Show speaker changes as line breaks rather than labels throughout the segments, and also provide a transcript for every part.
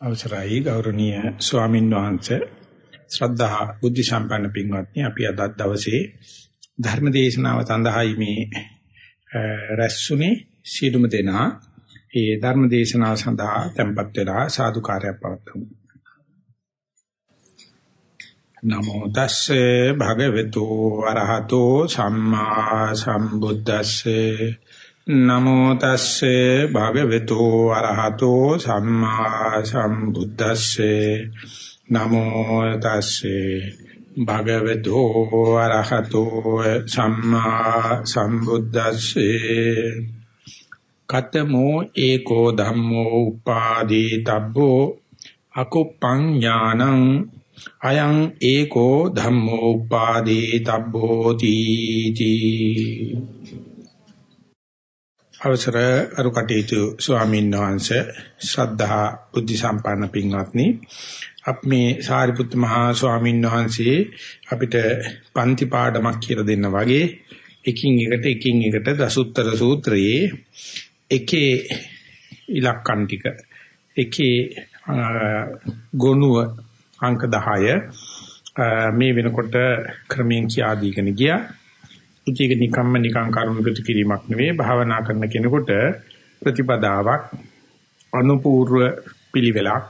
අවසරයි ගෞරවනීය ස්වාමින් වහන්සේ. ශ්‍රද්ධා බුද්ධ සම්පන්න පින්වත්නි අපි අද දවසේ ධර්ම දේශනාව සඳහායි මේ රැස්ුනේ සියලුම දෙනා. ඒ ධර්ම දේශනාව සඳහා tempත් වෙලා සාදුකාරයක් පවත්වමු. නමෝ තස්සේ භගවතු අරහතෝ සම්මා සම්බුද්දස්සේ නමෝ තස්සේ භගවතු අරහතෝ සම්මා සම්බුද්දස්සේ. නමෝ තස්සේ භගවතු අරහතෝ සම්මා සම්බුද්දස්සේ. කතමෝ ඒකෝ ධම්මෝ උපාදී තබ්බෝ අකුප්පං ඥානං අයං ඒකෝ ධම්මෝ උපාදී තබ්බෝ තීති. අවසර අරු කටයුතු ස්වාමීන් වහන්සේ ශ්‍රද්ධා බුද්ධ සම්පන්න පින්වත්නි. අපි මේ සාරිපුත්ත මහා ස්වාමීන් වහන්සේ අපිට පන්ති පාඩමක් කියලා දෙන්න වගේ එකින් එකට එකින් එකට දසුත්තර සූත්‍රයේ එකේ ඉලක්කම් ටික එකේ ගොනුව අංක 10 මේ වෙනකොට ක්‍රමයෙන් කියා දීගෙන ගියා. ඒක නිකම්ම නිකං කරුණකට කිරීමක් නෙවෙයි භාවනා කරන කෙනෙකුට ප්‍රතිපදාවක් අනුපූර්ව පිළිවෙලක්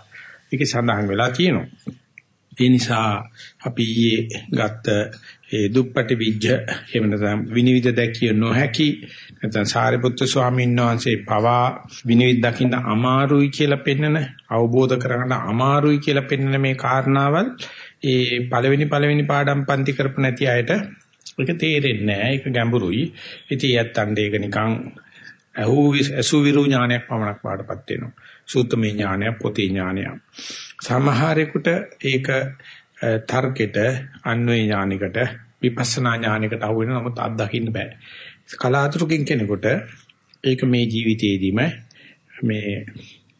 ඒක සඳහන් වෙලා තියෙනවා. ඒ නිසා අපි ඊයේ ගත්ත ඒ දුප්පටි විජ්ජ එහෙම නැත්නම් විනිවිද දැකිය නොහැකි නැත්නම් සාරිපුත්‍ර ස්වාමීන් වහන්සේ පවා විනිවිද දකින්න අමාරුයි කියලා පෙන්නන අවබෝධ කරගන්න අමාරුයි කියලා පෙන්නන මේ කාරණාවල් ඒ පළවෙනි පළවෙනි පාඩම් පන්ති කරපු නැති අයට ඒක තේරෙන්නේ නැහැ. ඒක ගැඹුරුයි. ඉතින් යත්තන්ට ඒක නිකන් අහු අසුවිරු ඥානයක් පමණක් පාඩපත් වෙනවා. සූත්‍රමය ඥානයක්, පොතේ ඥානයක්. සමහරෙකුට ඒක තර්කෙට, අන්වේ ඥානිකට, විපස්සනා ඥානිකට අහු වෙන නමුත් අත්දකින්න බෑ. කලාතුරකින් කෙනෙකුට ඒක මේ ජීවිතයේදීම මේ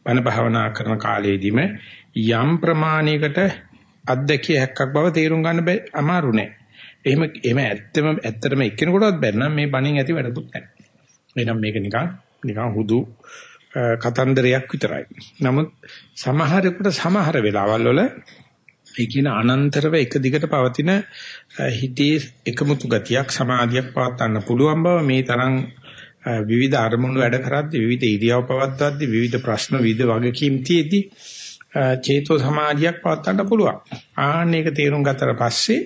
බණ භාවනා කරන කාලයේදීම යම් ප්‍රමාණයකට අත්දැකිය හැක්කක් බව තේරුම් ගන්න බෑ අමාරු නෑ. එහෙම එහෙම ඇත්තම ඇත්තටම එක්කෙනෙකුටවත් බැරි නම් මේ බණින් ඇති වැඩකුත් නැහැ. එහෙනම් මේක නිකන් නිකන් හුදු කතන්දරයක් විතරයි. නමුත් සමහරෙකුට සමහර වෙලාවල් වල ඒ කියන අනන්තරව එක දිගට පවතින හිතේ එකමුතු ගතියක් සමාධියක් පවත්වන්න පුළුවන් බව මේ තරම් විවිධ අරමුණු වැඩ කරද්දී විවිධ ඉරියව් පවත්වද්දී විවිධ ප්‍රශ්න විවිධ වගකීම් තියේදී චේතෝ සමාධියක් පවත්වන්න පුළුවන්. ආන්න ඒක තේරුම් ගත්තට පස්සේ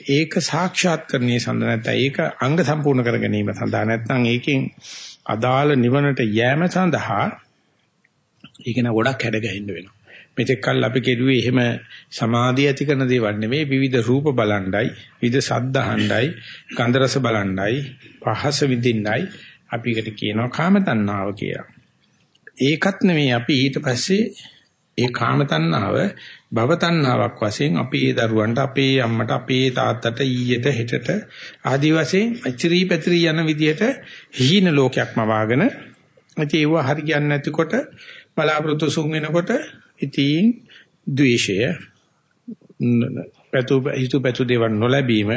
ඒක සාක්ෂාත්කරණයේ සඳහා නැත්නම් ඒක අංග සම්පූර්ණ කර ගැනීම සඳහා නැත්නම් ඒකෙන් අදාළ නිවනට යෑම සඳහා ඒක න ගොඩක් හැඩ ගැහෙන්න වෙනවා. මෙතෙක් කල් අපි කෙරුවේ එහෙම සමාධිය ඇති කරන දේවල් නෙමෙයි විවිධ රූප බලණ්ඩයි, විවිධ ශබ්ද අහණ්ඩයි, ගන්ධ රස බලණ්ඩයි, පහස විඳින්නයි අපි එකට කියනවා කාම තණ්හාව කියලා. ඒකත් නෙමෙයි අපි ඊට පස්සේ ඒ කාම තණ්හාව භව තණ්හාවක් වශයෙන් අපි ඒ දරුවන්ට අපේ අම්මට අපේ තාත්තට ඊයට හෙටට ආදි වශයෙන් අචරී පැතිරී යන විදිහට හීන ලෝකයක්ම වාගෙන ඉතින් ඒව හරි කියන්නේ නැතිකොට බලාපොරොත්තු සුන් වෙනකොට ඉතින් ද්වේෂය පැතු හිතු පැතු දේවල් නොලැබීම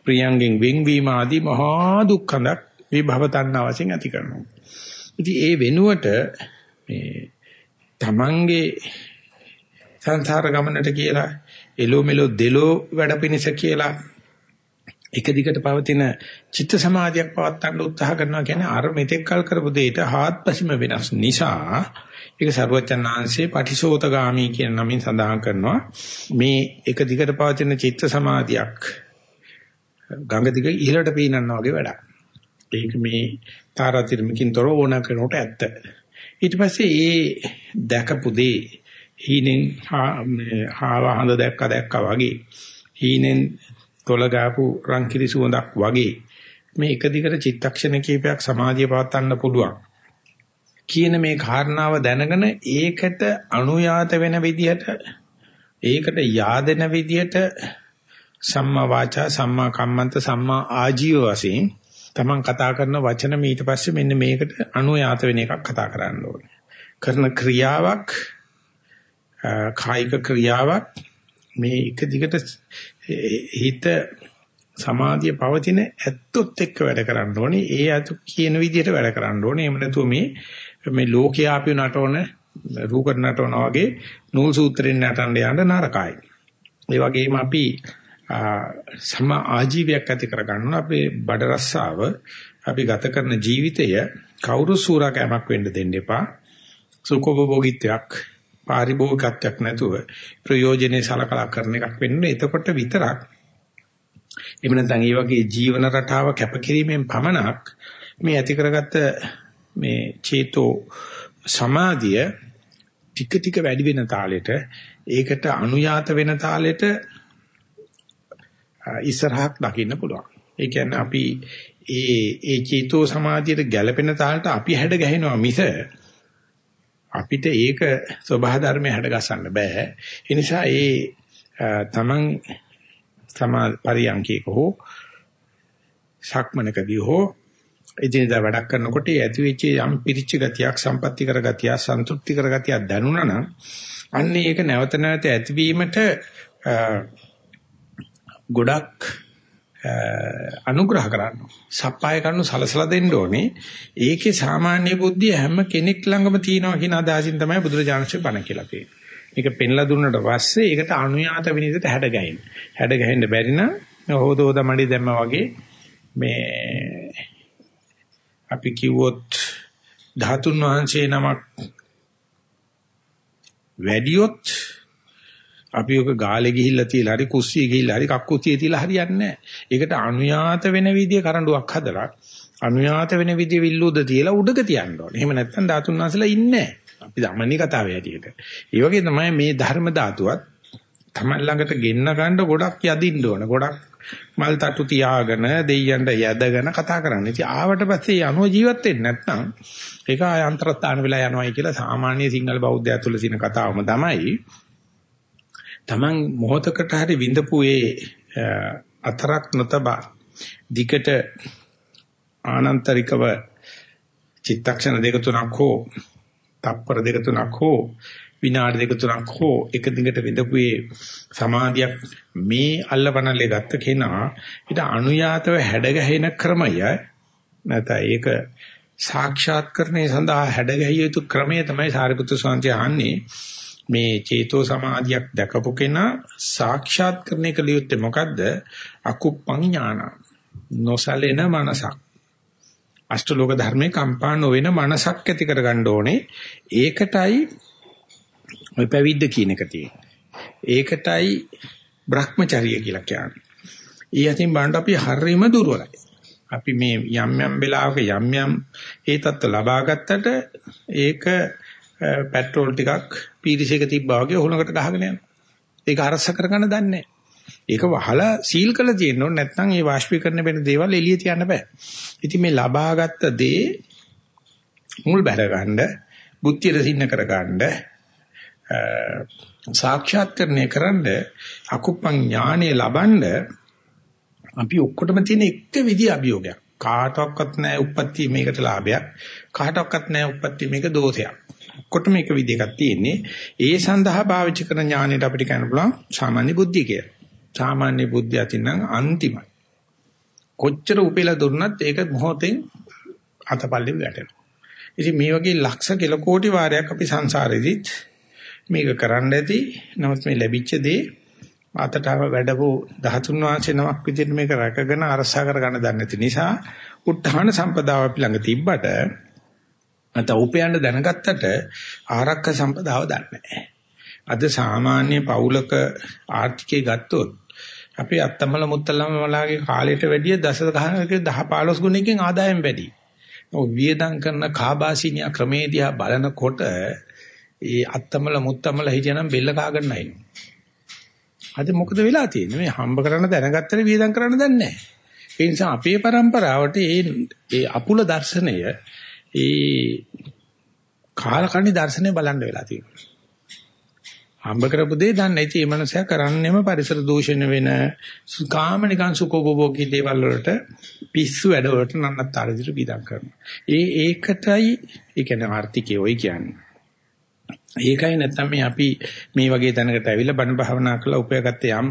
ප්‍රියංගෙන් වෙන්වීම ආදී මහා දුක්ඛඳක් මේ භව තණ්හා වශයෙන් ඇති කරනවා. ඉතින් ඒ වෙනුවට මේ තමන්ගේ සංසාර ගමනට කියලා එලෝ මෙලෝ දෙලෝ වැඩපිනිස කියලා එක දිගට පවතින චිත්ත සමාධියක් පවත්වන්න උත්සාහ කරනවා කියන්නේ අර මෙතෙක් කල් කරපු දෙයට හාත්පසීම වෙනස් නිසා ඒක ਸਰවචන්නාංශේ පටිසෝතගාමි කියන නමින් සඳහන් කරනවා මේ එක දිගට පවතින චිත්ත සමාධියක් ගංගා දිග ඉහළට පීනනවා වගේ වැඩක්. ඒක මේ තාරාතිරමකින් තොර ඕන කරනකොට ඇත්ත. ඊට පස්සේ ඒ දැකපු දේ හීනෙන් හාව හඳ දැක්ක දැක්කා වගේ හීනෙන් තොල ගාපු රංකිරි සුවඳක් වගේ මේ එක දිගට චිත්තක්ෂණ කීපයක් සමාධිය පවත්වන්න පුළුවන් කියන මේ කාරණාව දැනගෙන ඒකට අනුයාත වෙන විදිහට ඒකට yaadෙන විදිහට සම්මා වාචා සම්මා කම්මන්ත සම්මා ආජීව වශයෙන් තමන් කතා කරන වචන ඊට පස්සේ මෙන්න මේකට අනුයාත වෙන එකක් කතා කරන්න ඕනේ. කරන ක්‍රියාවක් කායික ක්‍රියාවක් මේ එක දිගට හිත සමාධිය පවතින ඇත්තොත් එක්ක වැඩ කරන්න ඕනේ. ඒ අතු කියන විදිහට වැඩ කරන්න ඕනේ. එහෙම නැතුව මේ මේ ලෝකයා අපි නටවන රූකඩ නටනවා වගේ නූල් සූත්‍රෙන් නටන්න යන්න නරකයි. ඒ වගේම අපි සම ආජීවයක් ඇති කරගන්න අපේ බඩ රස්සාව අපි ගත කරන ජීවිතය කවුරු සූරාකෑමක් වෙන්න දෙන්න එපා. සුඛෝපභෝගීත්වයක් පාරිභෝගිකත්වයක් නැතුව ප්‍රයෝජනේ සලකලා කරන එකක් වෙන්න. එතකොට විතරක් එහෙම නැත්නම් මේ වගේ ජීවන රටාව කැපකිරීමෙන් පමණක් මේ ඇති කරගත්ත මේ චේතෝ සමාධිය ටික ටික වැඩි වෙන තාලෙට ඒකට අනුයාත වෙන තාලෙට ඉස්සරහක් දකින්න පුළුවන්. ඒ කියන්නේ අපි ඒ ඒ චේතෝ සමාධියට ගැළපෙන තාලට අපි හැඩ ගැහෙනවා මිස අපිට ඒක සබහා ධර්මයේ හැඩ ගසන්න බෑ. ඒ නිසා ඒ තමන් සමා පරියන්කේක හෝ ශක්මනකදී හෝ එදිනදා වැඩක් කරනකොට ඇති වෙච්ච යම් පිරිච්ච ගතියක් සම්පත්‍ති කර ගතියක් සන්තුෂ්ටි කර ගතියක් දැනුණා නම් අන්න ඒක නැවත නැවත ඇතිවීමට ගොඩක් අනුග්‍රහ කරන්න. සප්පාය කරනු සලසලා දෙන්න ඕනේ. ඒකේ සාමාන්‍ය බුද්ධිය හැම කෙනෙක් ළඟම තියෙනවා කියන අදහසින් තමයි බුදුරජාණන්සේ බණ කියලා තියෙන්නේ. මේක පෙන්ලා දුන්නට පස්සේ ඒකට අනුයාත විනිවිදට හැඩ ගැහෙන්න. හැඩ ගැහෙන්න බැරි නම් හොදෝද මඩි දැම්මා වගේ මේ අපි කිව්වොත් ධාතුන් වහන්සේ නමක් වැඩියොත් අපි ඔක ගාලේ ගිහිල්ලා තියලා හරි කුස්සියේ ගිහිල්ලා හරි කක්කුසියේ තියලා හරියන්නේ නැහැ. ඒකට අනුයාත වෙන විදිය කරඬුවක් හදලා අනුයාත වෙන විදිය විල්ලුද තියලා උඩක තියන්න ඕනේ. එහෙම නැත්නම් ධාතුන් වහන්සේලා ඉන්නේ නැහැ. අපි ධම්මනී කතාවේ හැටියට. ඒ වගේ තමයි මේ ධර්ම ධාතුවත් තමයි ළඟට ගෙන්න ගන්න ගොඩක් යදින්න ඕන. ගොඩක් මල් තටු තියාගෙන දෙයියන්ට යදගෙන කතා කරන්න. ඉතින් ආවට පස්සේ යනෝ ජීවත් වෙන්නේ නැත්නම් ඒක ආය අන්තරස්ථාන වෙලා යනවායි කියලා සාමාන්‍ය සිංහල බෞද්ධය තුළ තියෙන කතාවම තමයි. Taman මොහතකට හරි විඳපු ඒ අතරක් නොතබා දිකට ආනන්තරිකව චිත්තක්ෂණ දෙක තුනක් හෝ තප්පර දෙක තුනක් හෝ විනාඩි දෙක තුනක් හෝ එක දිගට විඳපු ඒ සමාධියක් මේ අල්ලපනල්ලේ ගත්ත කෙනා ඊට අනුයාතව හැඩගැහෙන ක්‍රමය නැත්නම් ඒක සාක්ෂාත්කරණය සඳහා හැඩගැහිය යුතු ක්‍රමය තමයි සාරිපුත්‍ර ස්වාමීන් අහන්නේ. මේ චේතෝ සමාධියක් දැකපු කෙනා සාක්ෂාත් කරන එක ලියුත්තේ මොකද්ද? අකුප්පං ඥාන. නොසලෙන මනසක්. අෂ්ටලෝක ධර්මේ කම්පා නොවන මනසක් ඇති කරගන්න ඕනේ. ඒකටයි ඔය පැවිද්ද කියන එක තියෙන්නේ. ඒකටයි Brahmacharya කියලා කියන්නේ. ඊ යතින් බණ්ඩ අපි හරීම දුර්වලයි. අපි මේ යම් යම් වෙලාවක යම් යම් ඒ தත්ත්ව ලබා ගත්තට ඒක පෙට්‍රෝල් ටිකක් පීරිසයක තිබ්බා වගේ උහුලකට ගහගෙන යනවා. ඒක අරස කරගන්න දන්නේ නැහැ. ඒක වහලා සීල් කරලා තියෙන්න ඕනේ නැත්නම් ඒ වාෂ්පීකරණ වෙන දේවල් එළිය තියන්න බෑ. ඉතින් මේ ලබාගත් දේ මුල් බැර ගන්න, බුද්ධියට සින්න කර ගන්න, සාක්ෂාත්කරණය කරන්න, අකුප්පං ඥානෙ ලබන්න අපි ඔක්කොටම තියෙන එක විදි අභියෝගයක්. කාටවත් නැහැ උප්පත්ති මේකට ලාභයක්. කාටවත් නැහැ උප්පත්ති මේක දෝෂයක්. ඔක්කොටම එක විදිහක් තියෙන්නේ. ඒ සඳහා පාවිච්චි කරන ඥාණයට අපිට කියන්න පුළුවන් සාමාන්‍ය බුද්ධිය කියලා. සාමාන්‍ය බුද්ධිය අතින්නම් අන්තිමයි. කොච්චර උපෙලා දුන්නත් ඒක මොහොතෙන් අතපල්ලෙ වැටෙනවා. ඉතින් මේ වගේ ලක්ෂ කිලෝ කෝටි වාරයක් අපි සංසාරෙදිත් මේක කරන්න ඇති. නමුත් මේ ලැබිච්ච දේ අතටව වැඩවෝ 13 වාංශේ නමක් විදිහට මේක රැකගෙන අරසා කරගන්න දන්නේ නැති නිසා උත්හාන සම්පදාව අපි ළඟ තිබ්බට නැත්නම් උපයන්න දැනගත්තට ආරක්ක සම්පදාව දන්නේ අද සාමාන්‍ය පවුලක ආර්ථිකය ගත්තොත් අපි අත්තමල මුත්තලම වලාගේ කාලයට වැඩිය දස ගහනක 10 15 ගුණයකින් ආදායම් වැඩි. ඔය වියදම් කරන කාබාසිනියා ක්‍රමේදී බලනකොට ඒ අත්තමල මුත්තමල හිටියනම් බෙල්ල කාගෙන නැයිනු. අද මොකද වෙලා තියෙන්නේ? මේ හම්බ කරන්න දැනගත්තට වියදම් කරන්න දන්නේ නැහැ. ඒ නිසා අපේ પરම්පරාවට ඒ ඒ අපුල දර්ශනය ඒ කාලකණ්ණි දර්ශනය බලන්න වෙලා තියෙනවා. හම්බ කරපු දේ දන්නේ නැති මේ මනුස්සයා කරන්නේම පරිසර දූෂණය වෙන කාම නිකන් සුඛෝපභෝගී දේවල් වලට පිස්සු වැඩ වලට නන්නතර විදිහට බීදම් කරනවා. ඒ ඒකටයි ඒ කියන්නේ ආර්ථිකය ඔයි කියන්නේ. ඒකයි නැත්තම් මේ අපි මේ වගේ තැනකට ඇවිල්ලා බණ භාවනා කරලා උපයාගත්ත යම්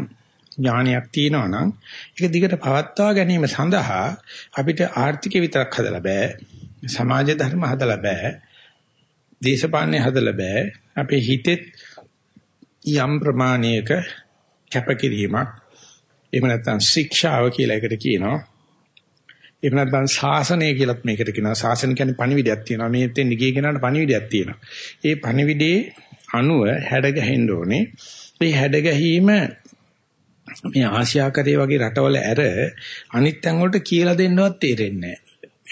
ඥානයක් තියෙනවා නම් ඒක දිගට පවත්වා ගැනීම සඳහා අපිට ආර්ථිකය විතරක් හදලා බෑ. සමාජ ධර්ම හදලා බෑ. දේශපාලනේ හදලා බෑ. අපේ හිතෙත් යම් ප්‍රමාණයක කැපකිරීමක් එහෙම නැත්නම් ශික්ෂාව කියලා එකට කියනවා. එහෙම නැත්නම් ශාසනය කියලත් මේකට කියනවා. ශාසන කියන්නේ පණිවිඩයක් තියෙනවා. මේ දෙන්න ගිය කෙනාට පණිවිඩයක් තියෙනවා. ඒ පණිවිඩේ අනුව හැඩ ගැහෙන්න ඕනේ. මේ හැඩ ගැහිම මේ ආසියාකරයේ වගේ රටවල ඇර අනිත් තැන් වලට කියලා දෙන්නවත් තේරෙන්නේ නැහැ.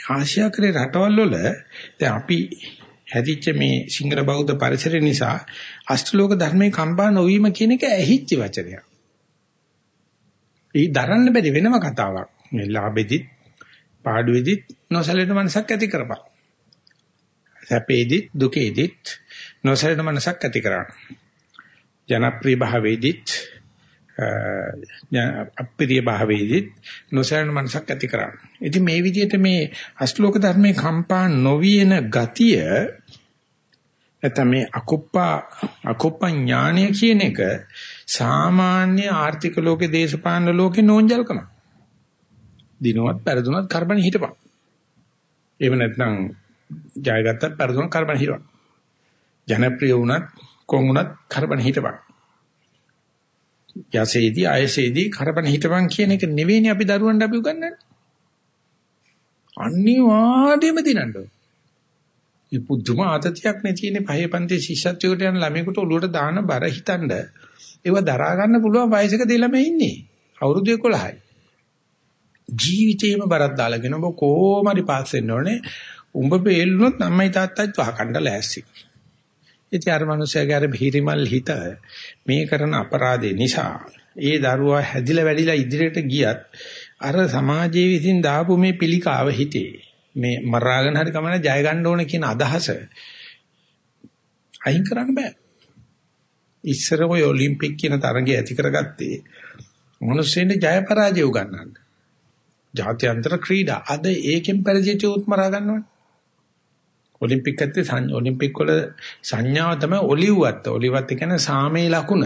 ආසියාකරයේ රටවල් වල දැන් අපි හැදිච්ච මේ සිංහල බෞද්ධ පරිසරය නිසා අෂ්ටලෝක ධර්මයේ කම්පා නොවීම කියන එක ඇහිච්ච වචනයක්. ඒ දරන්න බැරි වෙනම කතාවක්. මේ ලාභෙදිත් පාඩුවේදිත් නොසලෙන මනසක් ඇති කරපන්. සැපේදිත් දුකේදිත් නොසලෙන මනසක් ඇති කරගන්න. ජනප්‍රිය භාවයේදිත් අප්‍රිය භාවයේදිත් නොසලෙන මනසක් ඇති කරගන්න. ඉතින් මේ විදිහට මේ අෂ්ටලෝක ධර්මයේ කම්පා නොවියන ගතිය නැත්නම් මේ අකුප්පා අකුප්ප ඥානය කියන එක සාමාන්‍ය ආර්ථික ලෝකේ දේශපාලන ලෝකේ නෝන්ජල්කම. දිනුවත් පෙරදුනත් කරබන හිටපන්. එහෙම නැත්නම් ජයගත්තත් පෙරදුනත් කරබන හිටපන්. ජනප්‍රිය වුණත් කොන් වුණත් කරබන හිටපන්. යසේදී ආයසේදී කරබන හිටපන් කියන එක නෙවෙයිනේ අපි දරුවන්ට අපි උගන්වන්නේ. අනිවාර්යයෙන්ම දිනන්න ඕනේ. මේ පුදුම ආතතියක් නේ තියෙන්නේ පහේ පන්ති ශිෂ්‍යත්වයට යන ළමයෙකුට ඔලුවට දාන බර හිතනද ඒව දරා ගන්න පුළුවන් වයසක දෙළම ඉන්නේ. අවුරුදු 11යි ජීවිතේම බරක් දාලාගෙන ඔබ කොහොම හරි පාස් වෙන්න ඕනේ. උඹ බේල්ුනොත් අම්මයි තාත්තයි වහකණ්ඩ ලෑස්ති. ඉතින් අර මිනිස්සයාගේ අර බහිරිමල් හිත මේ කරන අපරාධේ නිසා ඒ දරුවා හැදිලා වැඩිලා ඉදිරියට ගියත් අර සමාජයේ විසින් දාපු මේ පිළිකාව හිතේ මේ මරාගෙන හරි කමන ජය ගන්න ඕන කියන අදහස අයින් කරන්න බෑ. ඉස්සර ඔය ඔලිම්පික් කියන තරඟය ඇති කරගත්තේ මිනිස්සුන්ගේ ජය පරාජය උගන්නන්න. ජාත්‍යන්තර ක්‍රීඩා අද ඒකෙන් පරිජිත උත්මරා ගන්නවනේ. ඔලිම්පික් ඇත්තේ ඔලිම්පික් වල සංඥාව තමයි ඔලිව්වත්. ඔලිව්වත් කියන්නේ සාමේ ලකුණ.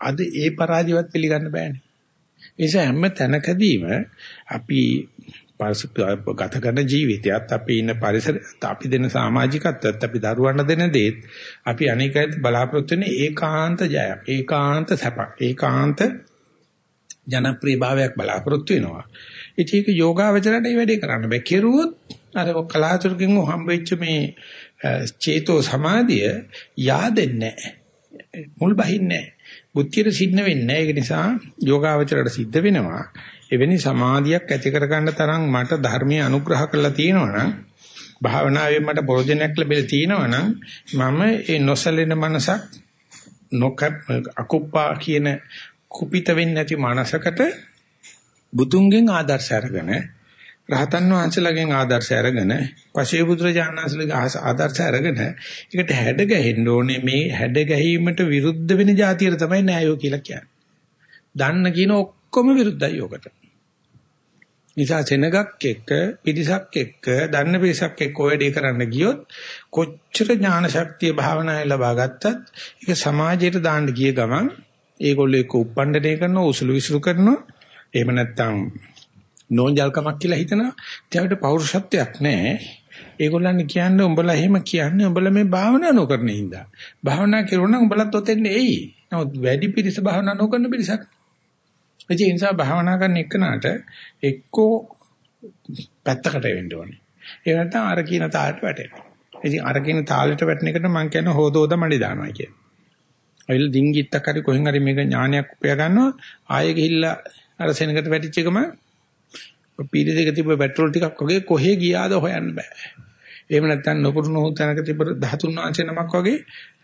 අද ඒ පරාජයවත් පිළිගන්න බෑනේ. ඒ නිසා හැම තැනකදීම අපි ගත කරන ජීවිතයත් අපි ඉන්න පරිසරයත් අපි දෙන සමාජිකත්වයත් අපි දරුවන්ට දෙන දේත් අපි අනේකයි බලාපොරොත්තු වෙන ඒකාන්ත ජයක් ඒකාන්ත සැපක් ඒකාන්ත ජනප්‍රිය භාවයක් බලාපොරොත්තු වෙනවා ඉතින් ඒක යෝගාවචරයට මේ වැඩේ කරන්න බෑ කෙරුවොත් අර කලාතුරකින් හම්බෙච්ච මේ චේතෝ සමාධිය yaadෙන්නේ නැහැ. මුල් බහින්නේ නැහැ. බුද්ධියට සිද්ධ වෙන්නේ නැහැ. ඒක නිසා යෝගාවචරයට සිද්ධ වෙනවා. එවැනි සමාධියක් ඇති කරගන්න තරම් මට ධර්මයේ අනුග්‍රහ කරලා තියෙනවා නම් භාවනාවෙන් මට ප්‍රයෝජනයක් ලැබෙලා තියෙනවා නම් මම ඒ නොසලෙන මනසක් නොක අකුප්පා කියන කුපිත වෙන්නේ නැති මනසකට බුදුන්ගෙන් ආදර්ශ අරගෙන රහතන් වහන්සේලාගෙන් ආදර්ශ අරගෙන පසේ බුදුරජාණන් වහන්සේලාගේ ආදර්ශ අරගෙන ඒකට හැඩ ගැහෙන්න ඕනේ මේ හැඩ ගැහිමට විරුද්ධ වෙන જાතියට තමයි න්යායෝ කියලා කියන්නේ. දන්න කියන ඔක්කොම විරුද්ධයි යෝකට. නිසා සෙනගක් එක්ක පිරිසක් එක්ක දන්න පිරිසක් එක්ක ඔය වැඩේ කරන්න ගියොත් කොච්චර ඥාන ශක්තිය භාවනාවේ ලබා ගත්තත් ඒක සමාජයට දාන්න ගිය ගමන් ඒගොල්ලෝ එක්ක උප්පණ්ඩණය කරනවා උසුළු විසුළු කරනවා එහෙම නැත්නම් නෝන්ජල්කමක් කියලා හිතනවා ඒකට පෞරුෂත්වයක් නැහැ ඒගොල්ලන් කියන්නේ උඹලා එහෙම කියන්නේ උඹලා මේ භාවනා නොකරන හින්දා භාවනා කරුණා උඹලත් ඔතෙන්නේ එයි නමුත් වැඩි පිරිස භාවනා නොකරන පිරිසක් ඒ නිසා භාවනා කරන එකනට එක්කෝ පැත්තකට වෙන්න ඕනේ. ඒ නැත්නම් අර කියන තාලෙට වැටෙනවා. ඉතින් අර කියන තාලෙට වැටෙන එකට මම කියන්නේ හොදෝද මඩි දානවා කියන. අයිල ඩිංගිත්තක් හරි කොහෙන් හරි මේක ඥානයක් උපයා ගන්නවා ආයෙ ගිහිල්ලා අර සෙනඟට වැටිච්ච එකම පීඩි දෙක තිබ්බ පෙට්‍රල් ටිකක් වගේ කොහෙ ගියාද හොයන්න බෑ. එහෙම නැත්නම් නොපුරුණු තැනක තිබ්බ 13 වාංශ නමක් වගේ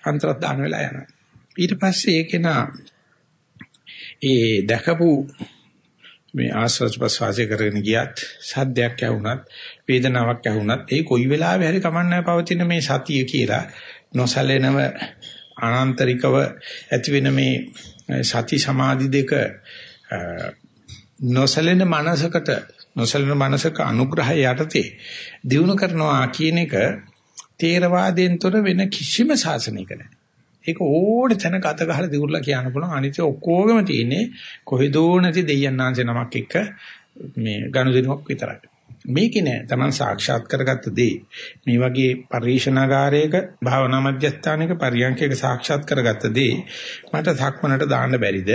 අන්තරත් දාන වෙලා යනවා. ඊට පස්සේ ඒකේන ඒ දැකපු මේ ආස්වාද ප්‍රසවාසය කරගෙන ගියත් සද්දයක් ඇහුණත් වේදනාවක් ඇහුණත් ඒ කොයි වෙලාවෙ හරි කමන්නෑ පවතින මේ සතිය කියලා නොසැලෙනව අනන්තරිකව ඇති වෙන මේ සති සමාධි දෙක නොසැලෙන මනසකට නොසැලෙන මනසක අනුග්‍රහය යටතේ දිනු කරනවා කියන එක තේරවාදයෙන් තොර වෙන කිසිම ශාසනයක නැහැ. ඒක ඕනේ තැනක අත ගහලා දිගුරලා කියන්න පුළුවන්. අනිත් ඔක්කොගම තියෙන්නේ කොහෙදෝ නැති දෙයයන්ාංශ නමක් එක්ක මේ ගනුදෙනුවක් විතරයි. මේකේ නෑ Taman සාක්ෂාත් කරගත්ත දේ මේ වගේ පරිශනාගාරයක භාවනා මධ්‍යස්ථානයක පරියන්කයක සාක්ෂාත් කරගත්ත දේ මට සක්මනට දාන්න බැරිද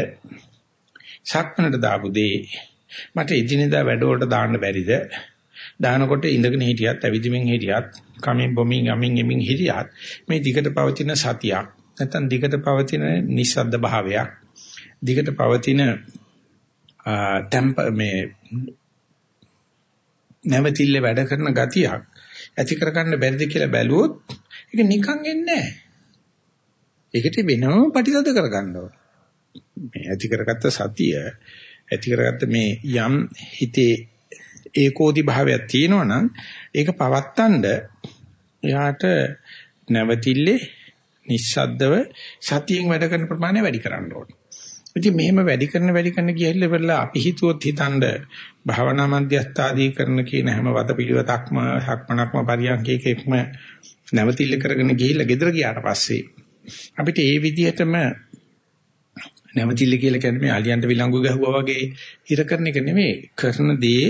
සක්මනට දාපු දේ මට එදිනෙදා වැඩවලට දාන්න බැරිද දානකොට ඉඳගෙන හිටියත් ඇවිදිමින් හිටියත් කමින් බොමින් යමින් යමින් හිටියත් මේ දිගට පවතින සතියක් නැත්නම් දිගට පවතින නිස්සද්ද භාවයක් දිගට පවතින ටෙම්ප මේ නැවතිල්ල වැඩ කරන ගතියක් ඇති කරගන්න බැරිද කියලා බැලුවොත් ඒක නිකන් එන්නේ නැහැ. ඒකට වෙනම ප්‍රතිසද කරගන්න ඕන. මේ ඇති කරගත්ත සතිය ඇති කරගත්ත මේ යම් හිතේ ඒකෝදි භාවයක් තියෙනවා නම් ඒක පවත්තන්න එයාට නැවතිල්ලේ නිස්සද්දව සතියෙන් වැඩ කරන ප්‍රමාණය වැඩි කරන්න ඕනේ. ඉතින් මෙහෙම වැඩි කරන වැඩි කරන ගියහිල්ල වෙලා අපි හිතුවොත් හිතනද භාවනා මධ්‍යස්ථාදී කරන කියන හැම වදපිළිවෙතක්ම සක්මනක්ම පරියන්කේකෙක්ම නැවතිල්ල කරගෙන ගිහිල්ලා ගෙදර ගියාට පස්සේ අපිට ඒ විදිහටම නැවතිල්ල කියලා කියන්නේ මේ අලියන්ට විලංගු ගහුවා වගේ හිර කරන එක නෙමෙයි. කරන දේ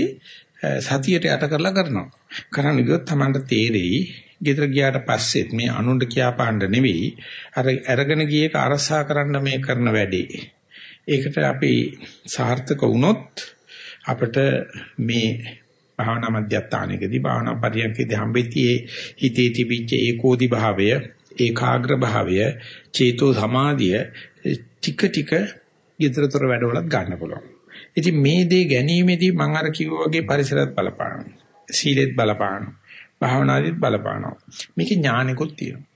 සතියට යට කරලා කරනවා. කරන්න ගියොත් Tamanට තේරෙයි. ගෙදර ගියාට පස්සෙත් මේ අනුන්ට කියා පාන්න නෙවෙයි. අර අරගෙන ගියේක අරසා කරන්න මේ කරන වැඩේ. ඒකට අපි සාර්ථක වුණොත් අපිට මේ භාවනා මධ්‍යස්ථානයකදී භාවනා පරියන්කදී හම්බෙති හිතේ තිබිච්ච ඒකෝදි භාවය ඒකාග්‍ර භාවය චේතෝ සමාධිය ටික ටික ඊතරතර වැඩවලත් ගන්න පුළුවන්. ඉතින් මේ දේ ගැනීමේදී මම අර කිව්වා වගේ පරිසරත් බලපානවා. සීලෙත් බලපානවා. භාවනාදීත් බලපානවා. මේකේ ඥානිකුත් තියෙනවා.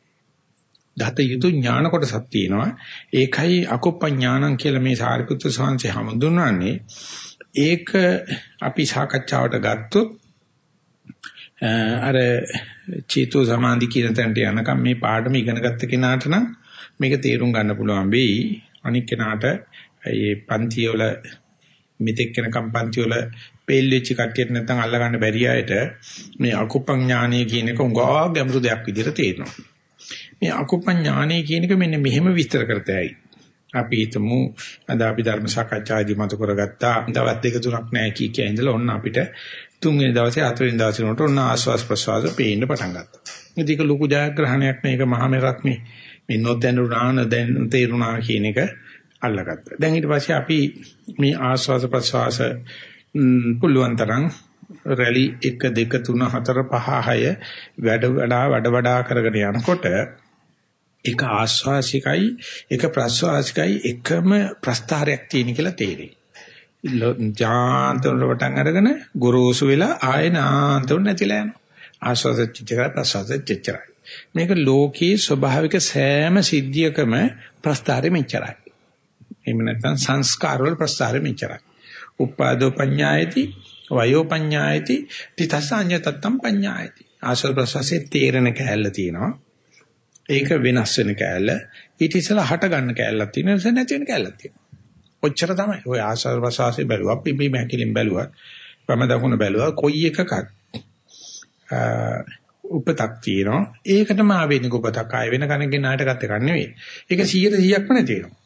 දත යුතු ඥාන කොටසක් තියෙනවා. ඒකයි අකුප්ප ඥානං කියලා මේ සාරිපුත්‍ර ස්වාමීන් හඳුන්වන්නේ. ඒක අපි සාකච්ඡාවට ගත්තොත් අර චේතෝ සමාධි කියන තැනට යනකම් මේ පාඩම ඉගෙන ගත්ත කෙනාට නම් මේක තේරුම් ගන්න පුළුවන් වෙයි. අනික් කෙනාට මේ පන්ති වල මෙතෙක් වෙනකම් පන්ති වල පෙල් වෙච්ච කට්ටියට නැත්නම් අල්ල ගන්න බැරි අයට මේ අකුප්පං ඥානය කියන එක උගා ගැඹුරු දෙයක් විදිහට තේරෙනවා. මේ අකුප්පං ඥානය කියන එක මෙන්න මෙහෙම විස්තර කරතයි. අපි හිතමු අද අපි ධර්ම සාකච්ඡාදී මත කරගත්තා දවස් දෙක තුනක් නැහැ කී කිය ඉඳලා ඔන්න අපිට තුන්වෙනි දවසේ හතරවෙනි දවසේ උනට ඔන්න ආස්වාස් ප්‍රසවාස පේන්න පටන් ගත්තා. ඉතින් ඒක ලොකු ජයග්‍රහණයක් මේක මහා මෙරක් මේ මේ නොදැනුණා දැන් තේරුණා කියන එක අල්ලගත්තා. දැන් ඊට පස්සේ අපි මේ ආස්වාස ප්‍රසවාස පුළුවන් තරම් රැලි 1 2 3 4 5 6 වැඩ වඩා වැඩ වඩා කරගෙන යනකොට එක ආස්වාසිකයි එක ප්‍රස්වාසිකයි එකම ප්‍රස්තාරයක් තියෙන කියලා තේරෙයි. ජාන්තවල වටන් අරගෙන ගොරෝසු වෙලා ආයෙ නාන්තවල නැතිලා යනවා. ආස්වාස චිත්තකයි ප්‍රස්වාස චිත්තකයි. මේක ලෝකී ස්වභාවික සෑම සිද්ධියකම ප්‍රස්තාරෙ මෙච්චරයි. එහෙම නැත්නම් සංස්කාර වල ප්‍රස්තාරෙ මෙච්චරයි. උපාදෝ පඤ්ඤායති වයෝ පඤ්ඤායති තිතසඤ්ඤ තත්තම් පඤ්ඤායති. ආස්වාද ප්‍රස්වාසයේ තේරෙන කැලල තියෙනවා. ඒක වෙනස් වෙන කෑල්ල. ඊට ඉස්සෙල්ලා හට ගන්න කෑල්ලක් තියෙනවා. ඒක නැති වෙන කෑල්ලක් තියෙනවා. ඔච්චර තමයි. ඔය ආසාර ප්‍රසවාසයේ බැලුවා, පිම්බි මහැකිලින් බැලුවා, වම දකුණ බැලුවා, කොයි එකකත් උපතක් තියෙනවා. ඒකටම ආවේනික උපතක් ආය වෙන කෙනෙක්ගේ නාටකත් එකක් නෙවෙයි. ඒක 100%ක්ම නැති වෙනවා.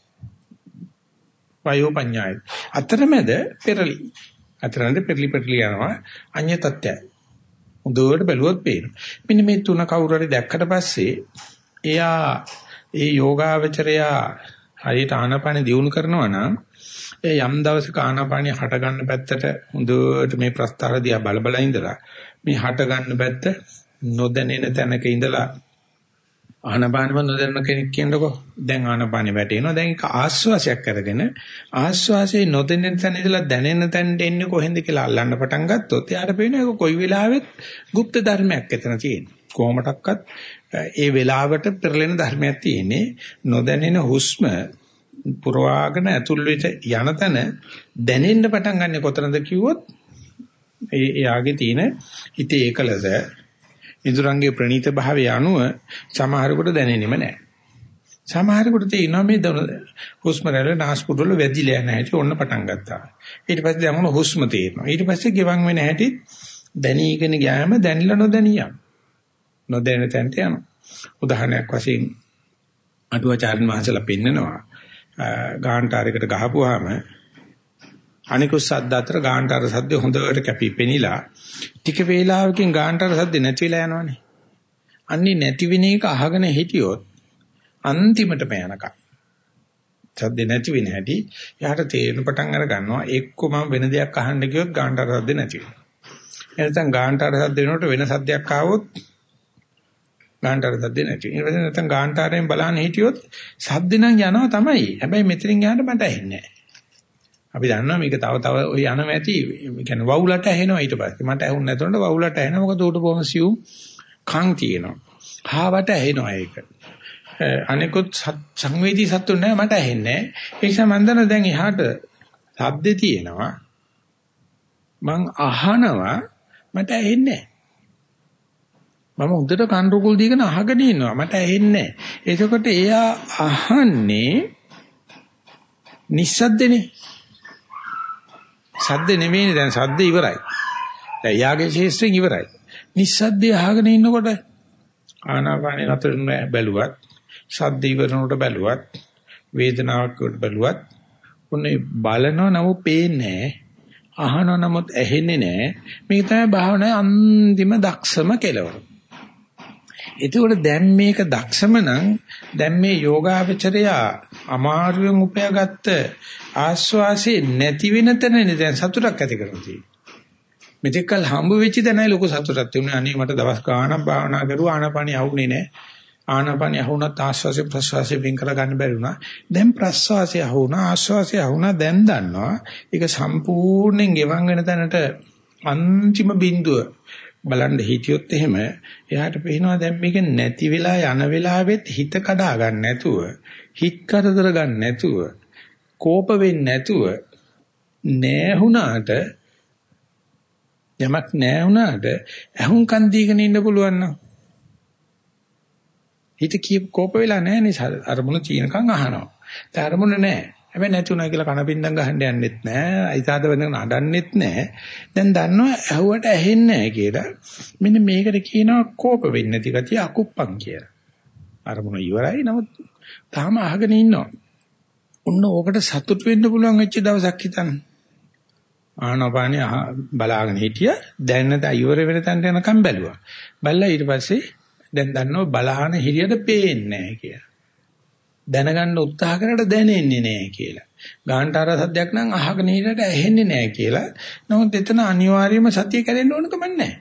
වයෝ පඤ්ඤාය. අතරමැද පෙරලි. අතරමැද පෙරලි පෙරලි යනවා. අඤ්‍ය තත්ත්වය. හොඳට බැලුවොත් පේනවා. මෙන්න මේ තුන කවුරු හරි දැක්කට පස්සේ එයා ඒ යෝගාවචරයා හරියට ආනාපාන දියුණු කරනවා නම් ඒ යම් දවසක ආනාපානිය හට ගන්න පැත්තට හොඳට මේ ප්‍රස්තාර දිහා බල බල ඉඳලා මේ හට ගන්න පැත්ත නොදැනෙන තැනක ඉඳලා ආනාපානෙම නොදැනෙන කෙනෙක් කියනකො දැන් ආනාපානෙ වැටෙනවා දැන් ඒක ආස්වාසයක් කරගෙන ආස්වාසේ නොදැනෙන තැන ඉඳලා දැනෙන තැනට එන්නේ කොහෙන්ද කියලා අල්ලන්න පටන් ගත්තොත් එයාට පේනවා ඒක කොයි වෙලාවෙත් গুপ্ত ධර්මයක් එතන තියෙනවා කොහොමඩක්වත් ඒ වෙලාවට පෙරලෙන ධර්මයක් තියෙන්නේ නොදැනෙන හුස්ම පුරවාගෙන ඇතුල් වෙට යන තැන දැනෙන්න පටන් ගන්න කොතනද කිව්වොත් ඒ එයාගේ තියෙන හිතේ ඒකලද ඉදurangගේ ප්‍රණීත භාවය අනුව සමහරකට දැනෙන්නෙම නැහැ. සමහරකට තේිනවා මේ හුස්ම රැල්ල නාස්පුඩු වල වැදිලා යන හැටි ඔන්න පටන් ගත්තා. ඊට පස්සේ දැමුණු හුස්ම තේරෙනවා. ඊට පස්සේ ගෙවන් වෙන හැටි දැනීගෙන ගියාම දැනිලා නොදැනියම්. නොදැනෙන තැනට යනවා. උදාහරණයක් වශයෙන් අටුවාචාර්ය මහසලා පෙන්නනවා ගාන්ටාරයකට ගහපුවාම අනිකුත් සද්ද අතර ගාන්ටාර සද්ද හොඳට කැපී පෙනිලා ටික වේලාවකින් ගාන්ටාර සද්ද නැති වෙලා යනවනේ. අන්නේ නැති වෙන එක අහගෙන හිටියොත් අන්තිමටම යනකම් සද්ද නැති වෙන හැටි එයාට තේරෙන පටන් අර ගන්නවා එක්කම වෙන දෙයක් අහන්න ගියොත් ගාන්ටාර සද්ද නැති වෙනවා. එනසම් ගාන්ටාර සද්ද වෙනකොට වෙන සද්දයක් ආවොත් ගාන්ටාර සද්ද නැති වෙනවා. ඊට පස්සේ නැත්නම් ගාන්ටාරයෙන් බලන්න හිටියොත් සද්ද නම් යනවා තමයි. හැබැයි මෙතනින් යන්න මට ඇහෙන්නේ නැහැ. අපි දන්නවා මේක තව තව ඔය යනම ඇති. ඒ කියන්නේ වවුලට ඇහෙනවා ඊට පස්සේ. මට ඇහුන්නේ නැතුනට වවුලට ඇහෙනවා. මොකද උඩ බොහොම සියුම් කන් තියෙනවා. හාවට ඇහෙනවා ඒක. අනිකුත් සංවේදී සත්තු නැහැ මට ඇහෙන්නේ. ඒ නිසා මම දන්නවා දැන් එහාට ශබ්දේ තියෙනවා. මං අහනවා මට ඇහෙන්නේ මම උදේට කන් රුකුල් දීගෙන අහගෙන ඉන්නවා මට ඇහෙන්නේ එතකොට එයා අහන්නේ නිස්සද්දනේ සද්ද නෙමෙයිනේ දැන් සද්ද ඉවරයි. දැන් යාගේ ශේෂ්ත්‍රයෙන් ඉවරයි. නිස්සද්දේ අහගෙන ඉන්නකොට ආනාපානේ නතර බැලුවත් සද්ද ඉවරනකොට බැලුවත් වේදනාවක් කොට බැලුවත් උන්නේ බලනව නමුත් පේන්නේ අහනව නමුත් ඇහෙන්නේ නැහැ. මේක තමයි භාවනාවේ අන්තිම දක්ෂම කෙලවර. එතකොට දැන් මේක දක්ෂම නම් දැන් මේ යෝගාවචරය අමාරුවෙන් උපයාගත්ත ආස්වාසේ නැති වෙන තැනනේ දැන් සතුටක් ඇති කරගන්නේ. මෙතෙක්කල් හම්බ වෙච්ච දැනයි ලොකු සතුටක් තිබුණේ. අනේ මට දවස් ගාණක් භාවනා කරුවා ආනාපානිය ආවුනේ නැහැ. ආනාපානිය ආවුණත් ආස්වාසේ ප්‍රස්වාසේ වෙන් කර ගන්න බැරි වුණා. දැන් ප්‍රස්වාසේ ආවුණා ආස්වාසේ ආවුණා දැන් දන්නවා. ඒක සම්පූර්ණයෙන් ගෙවන් වෙන තැනට අන්තිම බිඳුව බලන්න හිටියොත් එහෙම එයාට පේනවා දැන් මේක නැති වෙලා යන වෙලාවෙත් හිත කඩා ගන්න නැතුව හිත කරදර ගන්න නැතුව කෝප වෙන්නේ නැතුව නෑහුණාට යමක් නෑහුණාට අහුම්කන් දීගෙන ඉන්න පුළුවන් නම් හිත කීප කෝප වෙලා නෑනේ අරමුණ චීනකම් අහනවා. ඒ අරමුණ නෑ. හැබැයි නැතුණා කියලා කනපින්දම් ගහන්න යන්නෙත් නෑ. අයිසාද වෙනකන් අඩන්නෙත් නෑ. දැන් දන්නවා ඇහුවට ඇහෙන්නේ නෑ කියලා. මෙන්න මේකට කියනවා කෝප වෙන්නේ නැති ගතිය අකුප්පම් කියලා. අරමුණ ඉවරයි. නමුත් තාම අහගෙන ඉන්නවා. ඔන්න ඕකට සතුට වෙන්න පුළුවන් වෙච්ච දවසක් හිතන්න. ආනපානිය බලාගෙන හිටිය දැන් නැත ඉවර වෙන තැනට යනකම් බැලුවා. බැලලා ඊට පස්සේ දැන් දන්නවා බලහන හිරියට පේන්නේ නැහැ කියලා. දැනගන්න උත්සාහ කරලා දැනෙන්නේ නැහැ කියලා. ගාන්ටාර සද්දයක් නම් අහගෙන හිටියට ඇහෙන්නේ නැහැ කියලා. නමුත් එතන අනිවාර්යයෙන්ම සතිය කැඩෙන්න ඕන කම නැහැ.